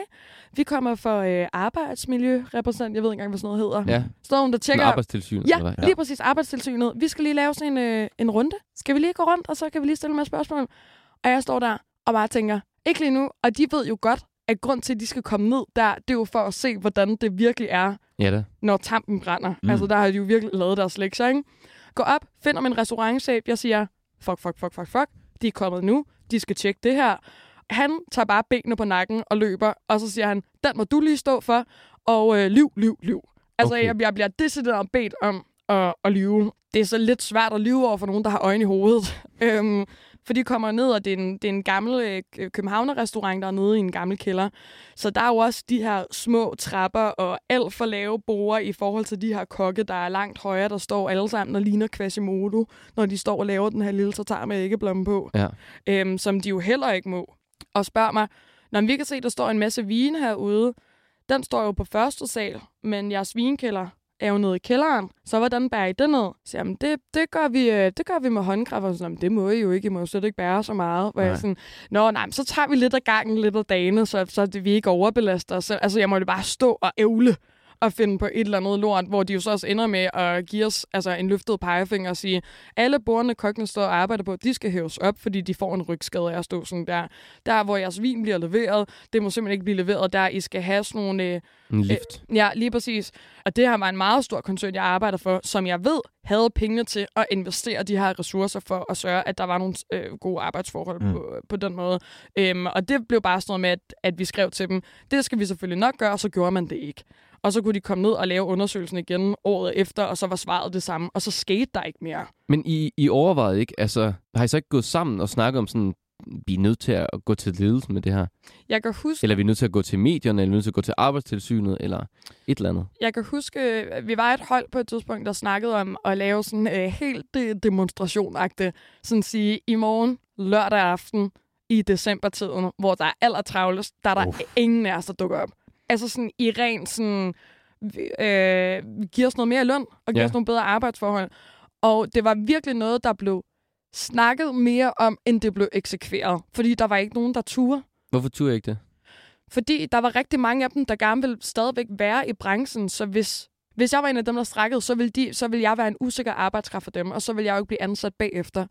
vi kommer for øh, arbejdsmiljørepræsentant, jeg ved ikke engang, hvad sådan noget hedder. Ja, Så hun, der tjekker... arbejdstilsynet. Ja, eller hvad? lige præcis arbejdstilsynet. Vi skal lige lave sådan en, øh, en runde. Skal vi lige gå rundt, og så kan vi lige stille med spørgsmål. Og jeg står der og bare tænker, ikke lige nu. Og de ved jo godt, at grund til, at de skal komme ned der, det er jo for at se, hvordan det virkelig er, Ja, da. når tampen brænder. Mm. Altså, der har de jo virkelig lavet deres lektier, ikke? Gå op, finder min restaurantchef, jeg siger, fuck, fuck, fuck, fuck, fuck, de er kommet nu, de skal tjekke det her. Han tager bare benene på nakken og løber, og så siger han, den må du lige stå for, og øh, lyv, lyv, lyv. Altså, okay. jeg, jeg bliver decideret bedt om at, at lyve. Det er så lidt svært at lyve over for nogen, der har øjne i hovedet. øhm, for de kommer ned, og det er en, det er en gammel øh, københavner-restaurant, der er nede i en gammel kælder. Så der er jo også de her små trapper og alt for lave borer i forhold til de her kokke, der er langt højere, der står alle sammen og ligner Quasimodo, når de står og laver den her lille tartar med æggeblomme på, Ja. øhm, som de jo heller ikke må. Og spørger mig, når vi kan se, der står en masse vin herude, den står jo på første sal, men jeres vinkælder er jo nede i kælderen, så hvordan bærer I det ned? Så jamen, det, det, gør vi, øh, det gør vi med håndkraft. Og sådan, "Jamen, det må I jo ikke, I må jo slet ikke bære så meget. Hvor jeg Nej. sådan, Nå, nej, men så tager vi lidt af gangen, lidt af dagene, så, så det, vi ikke overbelaster os. selv." Altså, jeg må jo bare stå og ævle og finde på et eller andet lort, hvor de jo så også ender med at give os altså, en løftet pegefinger og sige, alle bordene, kokkene står og arbejder på, de skal hæves op, fordi de får en rygskade af at stå sådan der. Der, hvor jeres vin bliver leveret, det må simpelthen ikke blive leveret der. I skal have sådan nogle... Øh, En lift. Ja, lige præcis. Og det her var en meget stor koncern, jeg arbejder for, som jeg ved havde penge til at investere de her ressourcer for at sørge, at der var nogle øh, gode arbejdsforhold mm. på, på den måde. Øhm, og det blev bare sådan noget med, at, at vi skrev til dem, det skal vi selvfølgelig nok gøre, og så gjorde man det ikke. Og så kunne de komme ned og lave undersøgelsen igen året efter, og så var svaret det samme, og så skete der ikke mere. Men I, I overvejede ikke, altså, har I så ikke gået sammen og snakket om sådan, vi er nødt til at gå til ledelsen med det her? Jeg kan huske, Eller er vi nødt til at gå til medierne, eller er vi nødt til at gå til arbejdstilsynet, eller et eller andet? Jeg kan huske, at vi var et hold på et tidspunkt, der snakkede om at lave sådan øh, helt de- demonstrationagtigt. Sådan sige, i morgen, lørdag aften, i decembertiden, hvor der er allertravlest, der er der Uff. ingen af os, der dukker op. Altså sådan i ren sådan, øh, giver os noget mere løn, og giver Ja. os nogle bedre arbejdsforhold. Og det var virkelig noget, der blev snakket mere om, end det blev eksekveret. Fordi der var ikke nogen, der turde. Hvorfor turde ikke det? Fordi der var rigtig mange af dem, der gerne ville stadigvæk være i branchen, så hvis, hvis jeg var en af dem, der strækkede, så ville, de, så ville jeg være en usikker arbejdskraft for dem, og så ville jeg jo ikke blive ansat bagefter.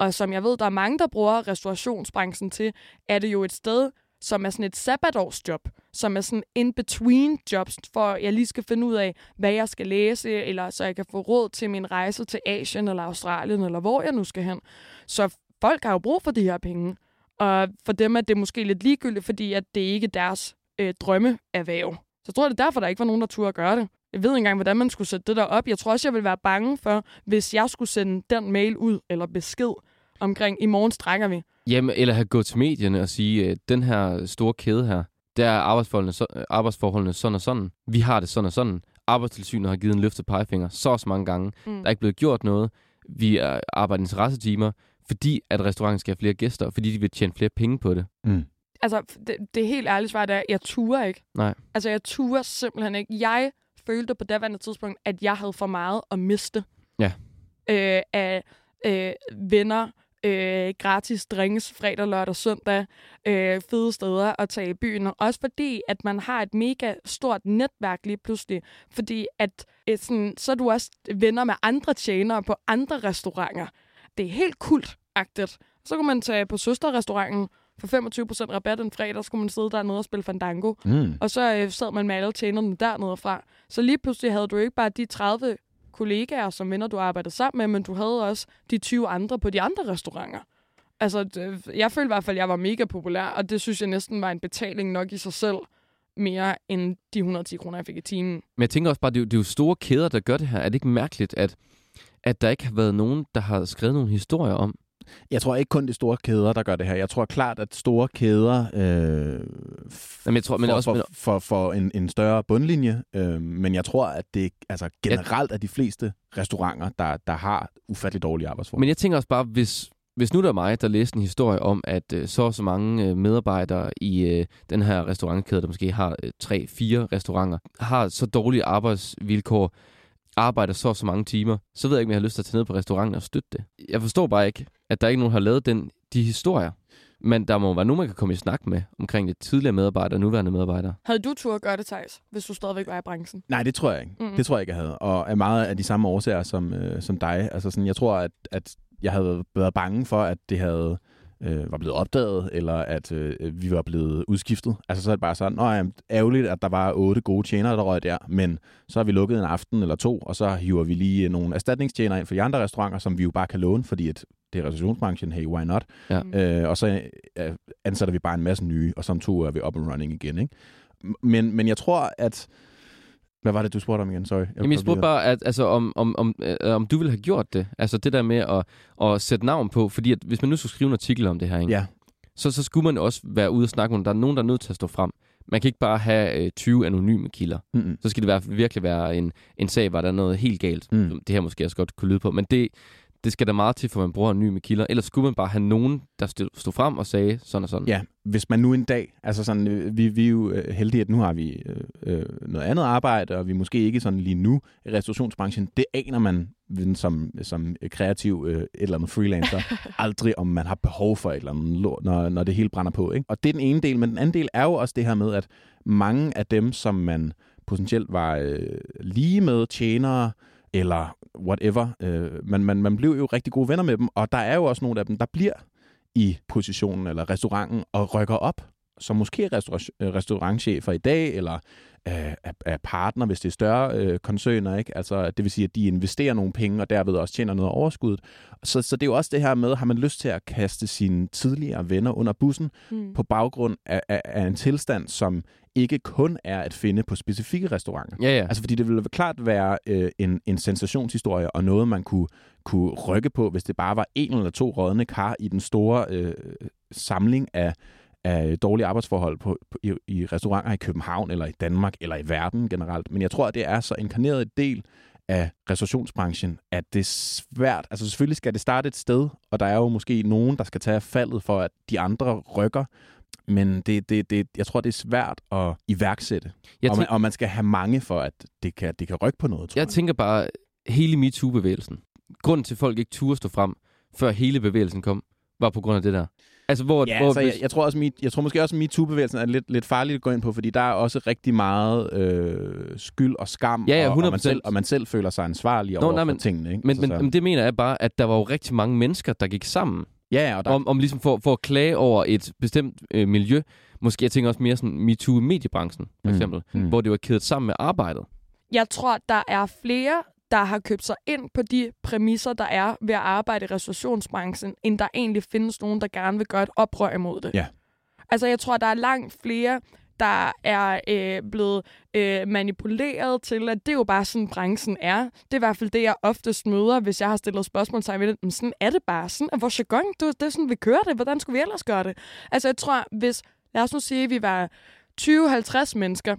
Og som jeg ved, der er mange, der bruger restaurationsbranchen til, er det jo et sted, som er sådan et sabbatårsjob, som er sådan in-between jobs, for jeg lige skal finde ud af, hvad jeg skal læse, eller så jeg kan få råd til min rejse til Asien eller Australien, eller hvor jeg nu skal hen. Så folk har jo brug for de her penge. Og for dem er det måske lidt ligegyldigt, fordi at det ikke er deres øh, drømmeerhverv. Så jeg tror, det er derfor, der ikke var nogen, der turde at gøre det. Jeg ved ikke engang, hvordan man skulle sætte det der op. Jeg tror også, jeg ville være bange for, hvis jeg skulle sende den mail ud, eller besked omkring, i morgen strækker vi. Jamen, eller have gået til medierne og sige, at den her store kæde her, der er arbejdsforholdene, så, øh, arbejdsforholdene sådan og sådan. Vi har det sådan og sådan. Arbejdstilsynet har givet en løftet pegefinger så og så mange gange. Mm. Der er ikke blevet gjort noget. Vi er arbejder interessetimer, fordi at restauranten skal have flere gæster, fordi de vil tjene flere penge på det. Mm. Altså, det, det er helt ærligt svar, det er, jeg turer ikke. Nej. Altså, jeg turer simpelthen ikke. Jeg følte på daværende tidspunkt, at jeg havde for meget at miste. Ja. Øh, af øh, venner, øh, gratis drinks fredag, lørdag, søndag, øh, fede steder at tage i byen. Også fordi, at man har et mega stort netværk lige pludselig. Fordi at øh, sådan, så er du også venner med andre tjenere på andre restauranter. Det er helt kult-agtigt. Så kan man tage på søsterrestauranten, for 25% rabat en fredag, skulle man sidde dernede og spille Fandango. Mm. Og så øh, sad man med alle tjenerne dernede fra. Så lige pludselig havde du ikke bare de 30 kollegaer, som venner, du arbejdede sammen med, men du havde også de 20 andre på de andre restauranter. Altså, jeg følte i hvert fald, at jeg var mega populær, og det synes jeg næsten var en betaling nok i sig selv, mere end de 110 kroner, jeg fik i timen. Men jeg tænker også bare, det er, jo, det er jo store kæder, der gør det her. Er det ikke mærkeligt, at, at der ikke har været nogen, der har skrevet nogle historier om? Jeg tror ikke kun de store kæder, der gør det her. Jeg tror klart, at store kæder øh, Jamen, jeg tror- men for, også- for, for, for en, en større bundlinje. Øh, men jeg tror, at det altså, generelt er de fleste restauranter, der, der har ufattelig dårlige arbejdsforhold. Men jeg tænker også bare, hvis, hvis nu der er mig, der læste en historie om, at øh, så og så mange øh, medarbejdere i øh, den her restaurantkæde, der måske har øh, tre, fire restauranter, har så dårlige arbejdsvilkår, arbejder så og så mange timer, så ved jeg ikke, om jeg har lyst til at tage ned på restauranten og støtte det. Jeg forstår bare ikke, at der ikke er nogen, har lavet den, de historier. Men der må være nogen, man kan komme i snak med omkring det tidligere medarbejdere og nuværende medarbejdere. Havde du tur at gøre det, Thijs, hvis du stadigvæk var i branchen? Nej, det tror jeg ikke. Mm. Mm. Det tror jeg ikke, jeg havde. Og af meget af de samme årsager som, øh, som dig. Altså sådan, jeg tror, at, at jeg havde været bange for, at det havde øh, var blevet opdaget, eller at øh, vi var blevet udskiftet. Altså så er det bare sådan, jamen, ærgerligt, at der var otte gode tjenere, der røg der, men så har vi lukket en aften eller to, og så hiver vi lige nogle erstatningstjenere ind for de andre restauranter, som vi jo bare kan låne, fordi at det er restaurationsbranchen, hey, why not? Ja. Øh, og så øh, ansætter vi bare en masse nye, og så om to er vi up and running igen. Ikke? Men, men jeg tror, at... Hvad var det, du spurgte om igen? Sorry. Jamen, jeg spurgte bare, at, altså, om, om, om, øh, om du ville have gjort det. Altså det der med at, at sætte navn på. Fordi at, hvis man nu skulle skrive en artikel om det her, ikke? Ja, så, så skulle man også være ude og snakke med nogen. Der er nogen, der er nødt til at stå frem. Man kan ikke bare have øh, 20 anonyme kilder. mm-hmm. Så skal det være, virkelig være en, en sag, hvor der er noget helt galt. Mm. Det her måske også godt kunne lyde på. Men det, det skal der meget til, for man bruger anonyme kilder. Ellers skulle man bare have nogen, der stod, frem og sagde sådan og sådan. Ja, hvis man nu en dag, altså sådan, øh, vi, vi er jo øh, heldige, at nu har vi øh, øh, noget andet arbejde, og vi er måske ikke sådan lige nu i restaurationsbranchen. Det aner man som, som kreativ øh, et eller andet freelancer aldrig, om man har behov for et eller andet, lort, når, når det hele brænder på. Ikke? Og det er den ene del, men den anden del er jo også det her med, at mange af dem, som man potentielt var øh, lige med tjenere, eller whatever, øh, man, man, man blev jo rigtig gode venner med dem, og der er jo også nogle af dem, der bliver i positionen eller restauranten og rykker op, som måske er restaura- øh, restaurantchefer i dag, eller øh, er, er partner, hvis det er større øh, koncerner. Ikke? Altså, det vil sige, at de investerer nogle penge, og derved også tjener noget overskud. Så, så det er jo også det her med, har man lyst til at kaste sine tidligere venner under bussen, Mm. på baggrund af, af, af en tilstand, som ikke kun er at finde på specifikke restauranter. Ja, ja. Altså fordi det ville klart være øh, en, en sensationshistorie, og noget, man kunne, kunne rykke på, hvis det bare var en eller to rådne kar i den store øh, samling af, af dårlige arbejdsforhold på, på, i, i restauranter i København, eller i Danmark, eller i verden generelt. Men jeg tror, at det er så inkarneret en del af restaurationsbranchen, at det er svært. Altså selvfølgelig skal det starte et sted, og der er jo måske nogen, der skal tage faldet for, at de andre rykker. Men det, det, det, jeg tror, det er svært at iværksætte. Jeg, og, man, og man skal have mange for, at det kan, det kan rykke på noget, tror jeg tænker bare, hele MeToo-bevægelsen. Grunden til, at folk ikke turde stå frem, før hele bevægelsen kom, var på grund af det der. Altså, hvor... Ja, hvor altså, jeg, jeg, tror også, mit, jeg tror måske også, at MeToo-bevægelsen er lidt, lidt farligt at gå ind på, fordi der er også rigtig meget øh, skyld og skam, Ja, ja, og, og, man 100%. selv, og man selv føler sig ansvarlig Nå, over nej, men- tingene. Ikke? Men, Altså, men, så, men det mener jeg bare, at der var jo rigtig mange mennesker, der gik sammen ja, og der, om, om ligesom for, for at klage over et bestemt øh, miljø. Måske jeg tænker også mere sådan MeToo i mediebranchen, for Mm, eksempel, mm. hvor det var kædet sammen med arbejdet. Jeg tror, der er flere, der har købt sig ind på de præmisser, der er ved at arbejde i restaurationsbranchen, end der egentlig findes nogen, der gerne vil gøre et oprør imod det. Ja. Altså, jeg tror, der er langt flere, der er øh, blevet øh, manipuleret til, at det er jo bare sådan, branchen er. Det er i hvert fald det, jeg oftest møder, hvis jeg har stillet spørgsmål til ved det. Men sådan er det bare. Sådan er vores jargon. Det, det er sådan, vi kører det. Hvordan skulle vi ellers gøre det? Altså, jeg tror, hvis... Lad os nu sige, at vi var 20-50 mennesker,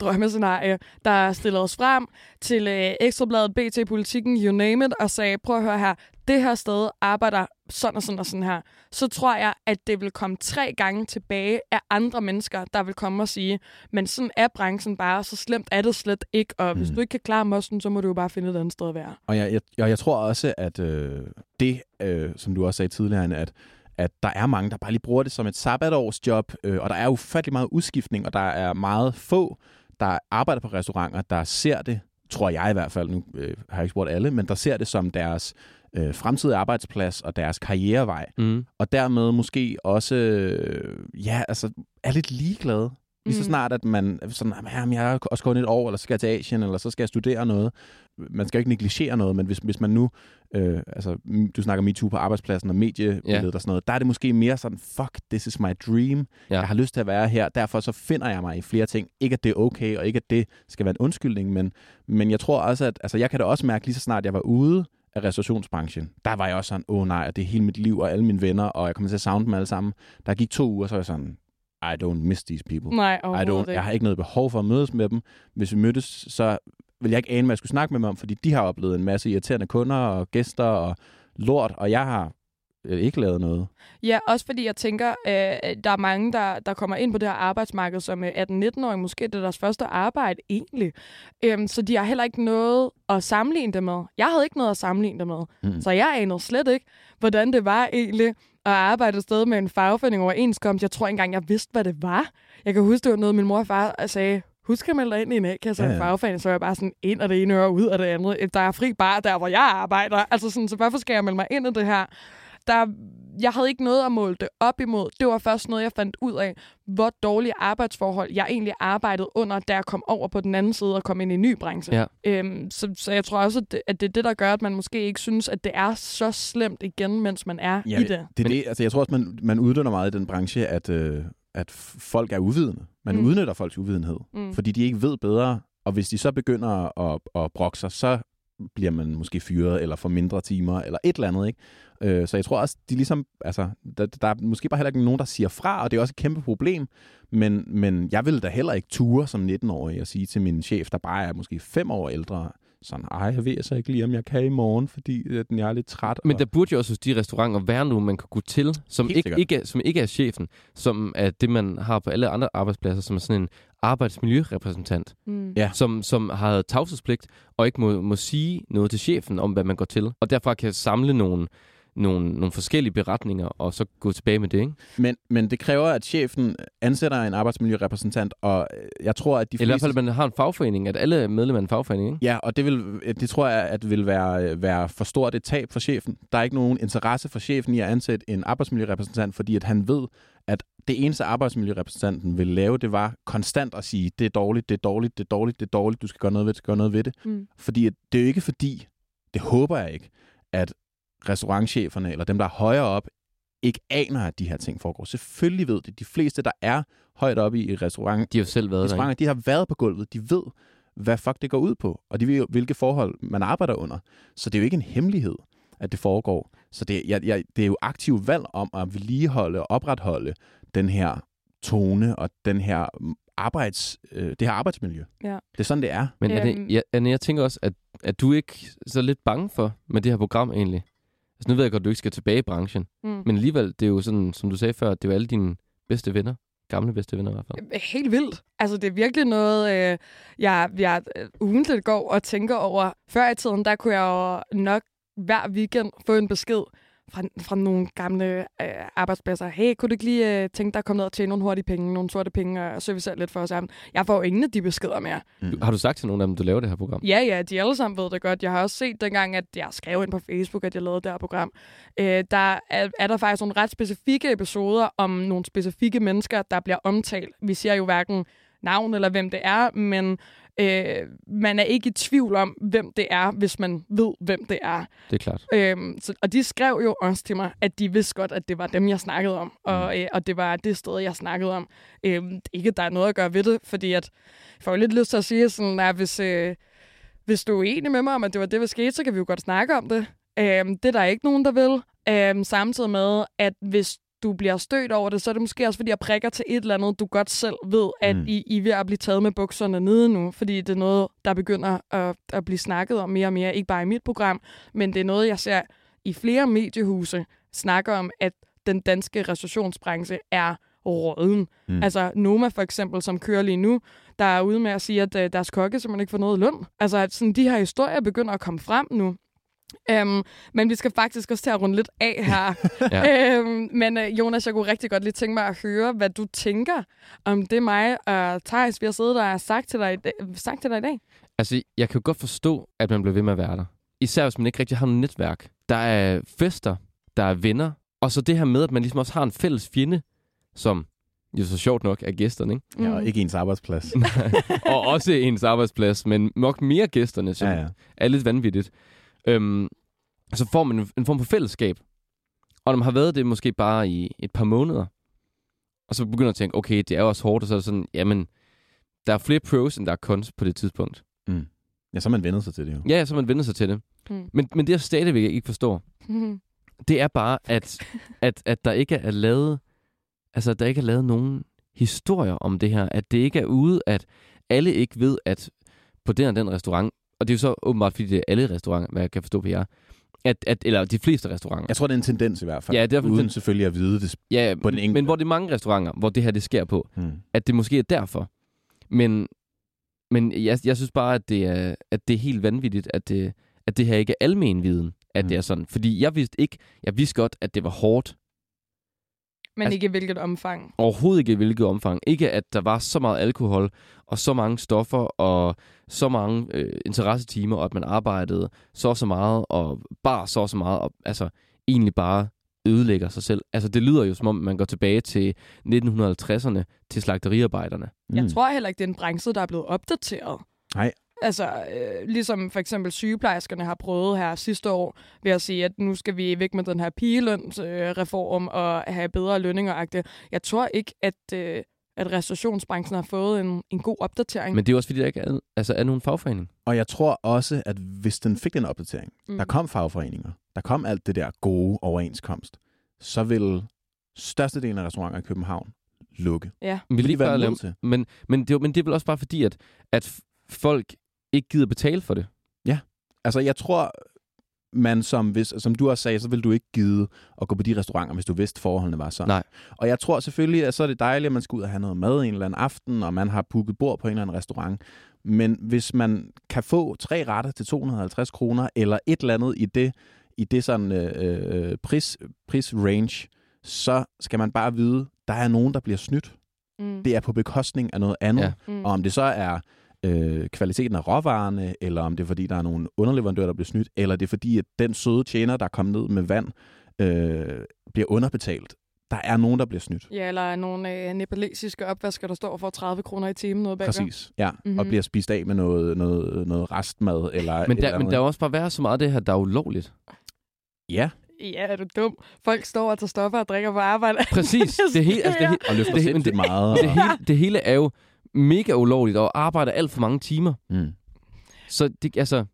drømmescenarie, der stillede os frem til øh, Ekstrabladet, BT Politikken, you name it, og sagde, prøv at høre her, det her sted arbejder sådan og sådan og sådan her, så tror jeg, at det vil komme tre gange tilbage af andre mennesker, der vil komme og sige, men sådan er branchen bare, så slemt er det slet ikke, og hvis Mm. du ikke kan klare mossen, så må du jo bare finde et andet sted at være. Og jeg, jeg, jeg tror også, at øh, det, øh, som du også sagde tidligere, at, at der er mange, der bare lige bruger det som et sabbatårsjob, øh, og der er ufattelig meget udskiftning, og der er meget få, der arbejder på restauranter, der ser det, tror jeg i hvert fald, nu øh, har jeg ikke spurgt alle, men der ser det som deres øh, fremtidige arbejdsplads og deres karrierevej, Mm. og dermed måske også øh, ja, altså, er lidt ligeglade. Lige så Mm. snart, at man sådan, jamen, jeg er også kun et år, eller så skal jeg til Asien, eller så skal jeg studere noget. Man skal jo ikke negligere noget, men hvis, hvis man nu, øh, altså, du snakker MeToo på arbejdspladsen og mediebilledet Ja. og sådan noget, der er det måske mere sådan, fuck, this is my dream. Ja. Jeg har lyst til at være her, derfor så finder jeg mig i flere ting. Ikke at det er okay, og ikke at det skal være en undskyldning, men, men jeg tror også, at altså, jeg kan da også mærke lige så snart, jeg var ude af restaurationsbranchen, der var jeg også sådan, åh oh, nej, det er hele mit liv og alle mine venner, og jeg kommer til at savne dem alle sammen. Der gik to uger, så var jeg sådan, I don't miss these people. Nej, I don't, jeg har ikke noget behov for at mødes med dem. Hvis vi mødtes, så vil jeg ikke ane, hvad jeg skulle snakke med dem om, fordi de har oplevet en masse irriterende kunder og gæster og lort, og jeg har ikke lavet noget. Ja, også fordi jeg tænker, øh, der er mange, der, der kommer ind på det her arbejdsmarked som øh, 18-19-årige. Måske det er deres første arbejde egentlig. Øhm, så de har heller ikke noget at sammenligne det med. Jeg havde ikke noget at sammenligne det med. Mm. Så jeg anede slet ikke, hvordan det var egentlig at arbejde et sted med en fagforening overenskomst. Jeg tror ikke engang, jeg vidste, hvad det var. Jeg kan huske, det var noget, min mor og far sagde, husk at melde dig ind i en A-kasse og Ja, en ja. fagforening, så var jeg bare sådan ind af det ene øre og ud af det andet. Der er fri bar der, hvor jeg arbejder. Altså sådan, så hvorfor skal jeg melde mig ind i det her? Der, jeg havde ikke noget at måle det op imod. Det var først noget, jeg fandt ud af, hvor dårlige arbejdsforhold jeg egentlig arbejdede under, da jeg kom over på den anden side og kom ind i en ny branche. Ja. Øhm, så, så jeg tror også, at det, at det er det, der gør, at man måske ikke synes, at det er så slemt igen, mens man er Ja, i det. Det er det, altså jeg tror også, man, man udnytter meget i den branche, at, øh, at folk er uvidende. Man mm. udnytter folks uvidenhed, Mm. fordi de ikke ved bedre, og hvis de så begynder at, at brokke sig, så bliver man måske fyret, eller får mindre timer, eller et eller andet, ikke? Øh, så jeg tror også, de ligesom, altså, der, der er måske bare heller ikke nogen, der siger fra, og det er også et kæmpe problem, men, men jeg vil da heller ikke ture som 19-årig og sige til min chef, der bare er måske fem år ældre, sådan, ej, jeg ved så ikke lige, om jeg kan i morgen, fordi øh, jeg er lidt træt. Men og... der burde jo også hos de restauranter være nogen, man kan gå til, som Helt ikke, sikkert. ikke, er, som ikke er chefen, som er det, man har på alle andre arbejdspladser, som er sådan en arbejdsmiljørepræsentant, Mm. Ja. som, som har tavshedspligt og ikke må, må sige noget til chefen om, hvad man går til. Og derfra kan samle nogle, nogle, nogle forskellige beretninger, og så gå tilbage med det, ikke? Men, men det kræver, at chefen ansætter en arbejdsmiljørepræsentant, og øh, jeg tror, at de Eller i hvert fleste... fald, at man har en fagforening, at alle er medlemmer af en fagforening, ikke? Ja, og det, vil, det tror jeg, at vil være, være for stort et tab for chefen. Der er ikke nogen interesse for chefen i at ansætte en arbejdsmiljørepræsentant, fordi at han ved, at det eneste arbejdsmiljørepræsentanten vil lave, det var konstant at sige, det er dårligt, det er dårligt, det er dårligt, det er dårligt, du skal gøre noget ved det, du skal gøre noget ved det. Mm. Fordi det er jo ikke fordi, det håber jeg ikke, at restaurantcheferne eller dem, der er højere op, ikke aner, at de her ting foregår. Selvfølgelig ved det. De fleste, der er højt oppe i restaurant, De har jo selv været der, de har været på gulvet. De ved, hvad fuck det går ud på. Og de ved hvilke forhold man arbejder under. Så det er jo ikke en hemmelighed, at det foregår. Så det, jeg, jeg, det er jo aktiv valg om at vedligeholde og opretholde den her tone og den her mm, arbejds, øh, det her arbejdsmiljø. Ja. Det er sådan, det er. Men Anne, Øhm. ja, Anne, jeg tænker også, at, at du ikke så lidt bange for med det her program egentlig. Altså nu ved jeg godt, at du ikke skal tilbage i branchen. Mm. Men alligevel, det er jo sådan, som du sagde før, det er jo alle dine bedste venner. Gamle bedste venner i hvert fald. Helt vildt. Altså, det er virkelig noget, øh, jeg, jeg øh, ugentligt går og tænker over. Før i tiden, der kunne jeg jo nok hver weekend få en besked fra, fra nogle gamle øh, arbejdspladser. Hey, kunne du ikke lige øh, tænke dig at komme ned og tjene nogle hurtige penge, nogle sorte penge og servicere lidt for os sammen? Jeg får jo ingen af de beskeder mere. Du, har du sagt til nogen af dem, du laver det her program? Ja, ja, de alle sammen ved det godt. Jeg har også set dengang, at jeg skrev ind på Facebook, at jeg lavede det her program. Øh, der er, er der faktisk nogle ret specifikke episoder om nogle specifikke mennesker, der bliver omtalt. Vi siger jo hverken navn eller hvem det er, men øh, man er ikke i tvivl om, hvem det er, hvis man ved, hvem det er. Det er klart. Øhm, så, og de skrev jo også til mig, at de vidste godt, at det var dem, jeg snakkede om, og, øh, og det var det sted, jeg snakkede om. Øhm, ikke, at der er noget at gøre ved det, fordi at, jeg får jo lidt lyst til at sige sådan, at hvis, øh, hvis du er enig med mig om, at det var det, der skete, så kan vi jo godt snakke om det. Øhm, det er der ikke nogen, der vil. Øhm, samtidig med, at hvis du bliver stødt over det, så er det måske også, fordi jeg prikker til et eller andet, du godt selv ved, at Mm. I, I er ved at blive taget med bukserne nede nu, fordi det er noget, der begynder at, at blive snakket om mere og mere, ikke bare i mit program, men det er noget, jeg ser i flere mediehuse snakker om, at den danske restaurationsbranche er råden. Mm. Altså Noma for eksempel, som kører lige nu, der er ude med at sige, at øh, deres kokke simpelthen ikke får noget løn. Altså at sådan, de her historier begynder at komme frem nu. Um, men vi skal faktisk også til at runde lidt af her. Ja. øhm, men øh, Jonas, jeg kunne rigtig godt lige tænke mig at høre, hvad du tænker om det mig og Thijs, vi har siddet der og sagt til dig, i dag- sagt til dig i dag. Altså, jeg kan jo godt forstå, at man bliver ved med at være der. især hvis man ikke rigtig har noget netværk. Der er fester, der er venner, og så det her med, at man ligesom også har en fælles fjende, som jo så sjovt nok er gæsterne, ikke? Ja, og Mm. ikke ens arbejdsplads. og også ens arbejdsplads, men nok mere gæsterne, som ja, ja. er lidt vanvittigt. Øhm, så får man en, en form for fællesskab. Og når man har været det måske bare i et par måneder, og så begynder at tænke, okay, det er jo også hårdt, og så er det sådan, jamen, der er flere pros, end der er cons på det tidspunkt. Mm. Ja, så man vendet sig til det jo. Ja, så man vendt sig til det. Mm. Men, men det, jeg stadigvæk ikke forstår, Mm. det er bare, at, at, at der ikke er lavet, altså, der ikke er lavet nogen historier om det her. At det ikke er ude, at alle ikke ved, at på den og den restaurant, og det er jo så åbenbart, fordi det er alle restauranter, hvad jeg kan forstå på jer, at, at, eller de fleste restauranter. Jeg tror, det er en tendens i hvert fald. Ja, det er Uden den- selvfølgelig at vide det. Ja, på den enkelte. men hvor det er mange restauranter, hvor det her det sker på, Hmm. at det måske er derfor. Men, men jeg, jeg synes bare, at det er, at det er helt vanvittigt, at det, at det her ikke er almen viden, at Mm. det er sådan. Fordi jeg vidste ikke, jeg vidste godt, at det var hårdt. Men Altså- ikke i hvilket omfang. Overhovedet ikke i hvilket omfang. Ikke at der var så meget alkohol, og så mange stoffer, og så mange øh, interessetimer, og at man arbejdede så og så meget, og bare så og så meget, og altså egentlig bare ødelægger sig selv. Altså det lyder jo som om, man går tilbage til 1950'erne, til slagteriarbejderne. Mm. Jeg tror heller ikke, det er en branche, der er blevet opdateret. Nej. Altså, øh, ligesom for eksempel sygeplejerskerne har prøvet her sidste år ved at sige, at nu skal vi væk med den her pigelønsreform øh, og have bedre lønninger. Jeg tror ikke, at, øh, at restaurationsbranchen har fået en, en god opdatering. Men det er også fordi, der ikke er, altså, er nogen fagforening. Og jeg tror også, at hvis den fik den opdatering, Mm. der kom fagforeninger, der kom alt det der gode overenskomst, så vil størstedelen af restauranter i København lukke. Ja. Men, Vil lige de være lave- til? men, men, det, er men det er vel også bare fordi, at, at folk ikke gider betale for det. Altså, jeg tror, man som, hvis, som du også sagde, så vil du ikke gide at gå på de restauranter, hvis du vidste, forholdene var sådan. Nej. Og jeg tror selvfølgelig, at så er det dejligt, at man skal ud og have noget mad en eller anden aften, og man har booket bord på en eller anden restaurant. Men hvis man kan få tre retter til 250 kroner, eller et eller andet i det, i det sådan øh, øh, pris, prisrange, så skal man bare vide, der er nogen, der bliver snydt. Mm. Det er på bekostning af noget andet. Ja. Mm. Og om det så er øh, kvaliteten af råvarerne, eller om det er fordi, der er nogle underleverandører, der bliver snydt, eller det er fordi, at den søde tjener, der er kommet ned med vand, øh, bliver underbetalt. Der er nogen, der bliver snydt. Ja, eller nogle øh, nepalesiske opvasker, der står for 30 kroner i timen noget bagved. Præcis, ja. Mhm. Mm-hmm. Og bliver spist af med noget, noget, noget restmad. Eller Men der, eller men der er også bare været så meget af det her, der er ulovligt. Ja, Ja, er du dum? Folk står og tager stoffer og drikker på arbejde. Præcis. Det er helt, altså, det, er helt, og løfter det, det, men det meget. det, hele, det hele er jo mega ulovligt, og arbejder alt for mange timer. Mm. Så det, altså,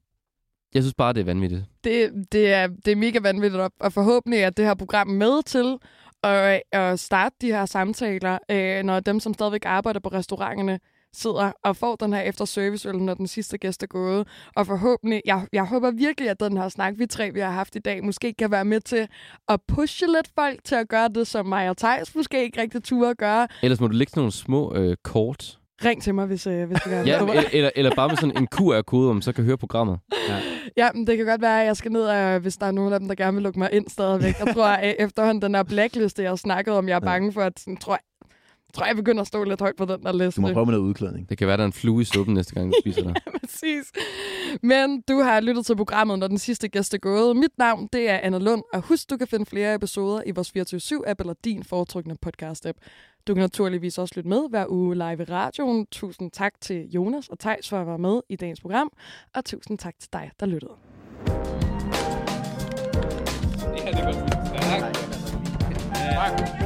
jeg synes bare, det er vanvittigt. det, det, er, det er mega vanvittigt, og- og forhåbentlig er det her program med til at, at starte de her samtaler, øh, når dem, som stadigvæk arbejder på restauranterne, sidder og får den her efter serviceøl, når den sidste gæst er gået. Og forhåbentlig, jeg, jeg håber virkelig, at den her snak, vi tre, vi har haft i dag, måske kan være med til at pushe lidt folk til at gøre det, som mig og Thijs måske ikke rigtig turde at gøre. Ellers må du lægge sådan nogle små øh, kort. Ring til mig, hvis, øh, hvis du gerne Ja, vil. eller, eller, bare med sådan en QR-kode, hvor man så kan høre programmet. Ja, men det kan godt være, at jeg skal ned, og hvis der er nogen af dem, der gerne vil lukke mig ind stadigvæk. Jeg tror, at efterhånden den der blackliste, jeg har snakket om, jeg er Ja. bange for, at sådan, tror jeg, tror jeg begynder at stå lidt højt på den der liste. Du må prøve med noget udklædning. Det kan være, der er en flue i suppen næste gang, du spiser der. Præcis. Men du har lyttet til programmet, når den sidste gæst er gået. Mit navn, det er Anna Lund, og husk, du kan finde flere episoder i vores 24-7-app eller din foretrukne podcast-app. Du kan naturligvis også lytte med hver uge live i radioen. Tusind tak til Jonas og Tejs for at være med i dagens program, og tusind tak til dig, der lyttede. Det her, det går stærkt. Tak.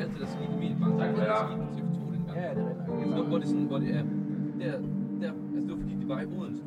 Alt det der skete i min bank, tak for det, der skete på TV2 dengang. Ja, det er rigtigt. Hvor det sådan, hvor det er, der, der, altså det var fordi, det var i Odense,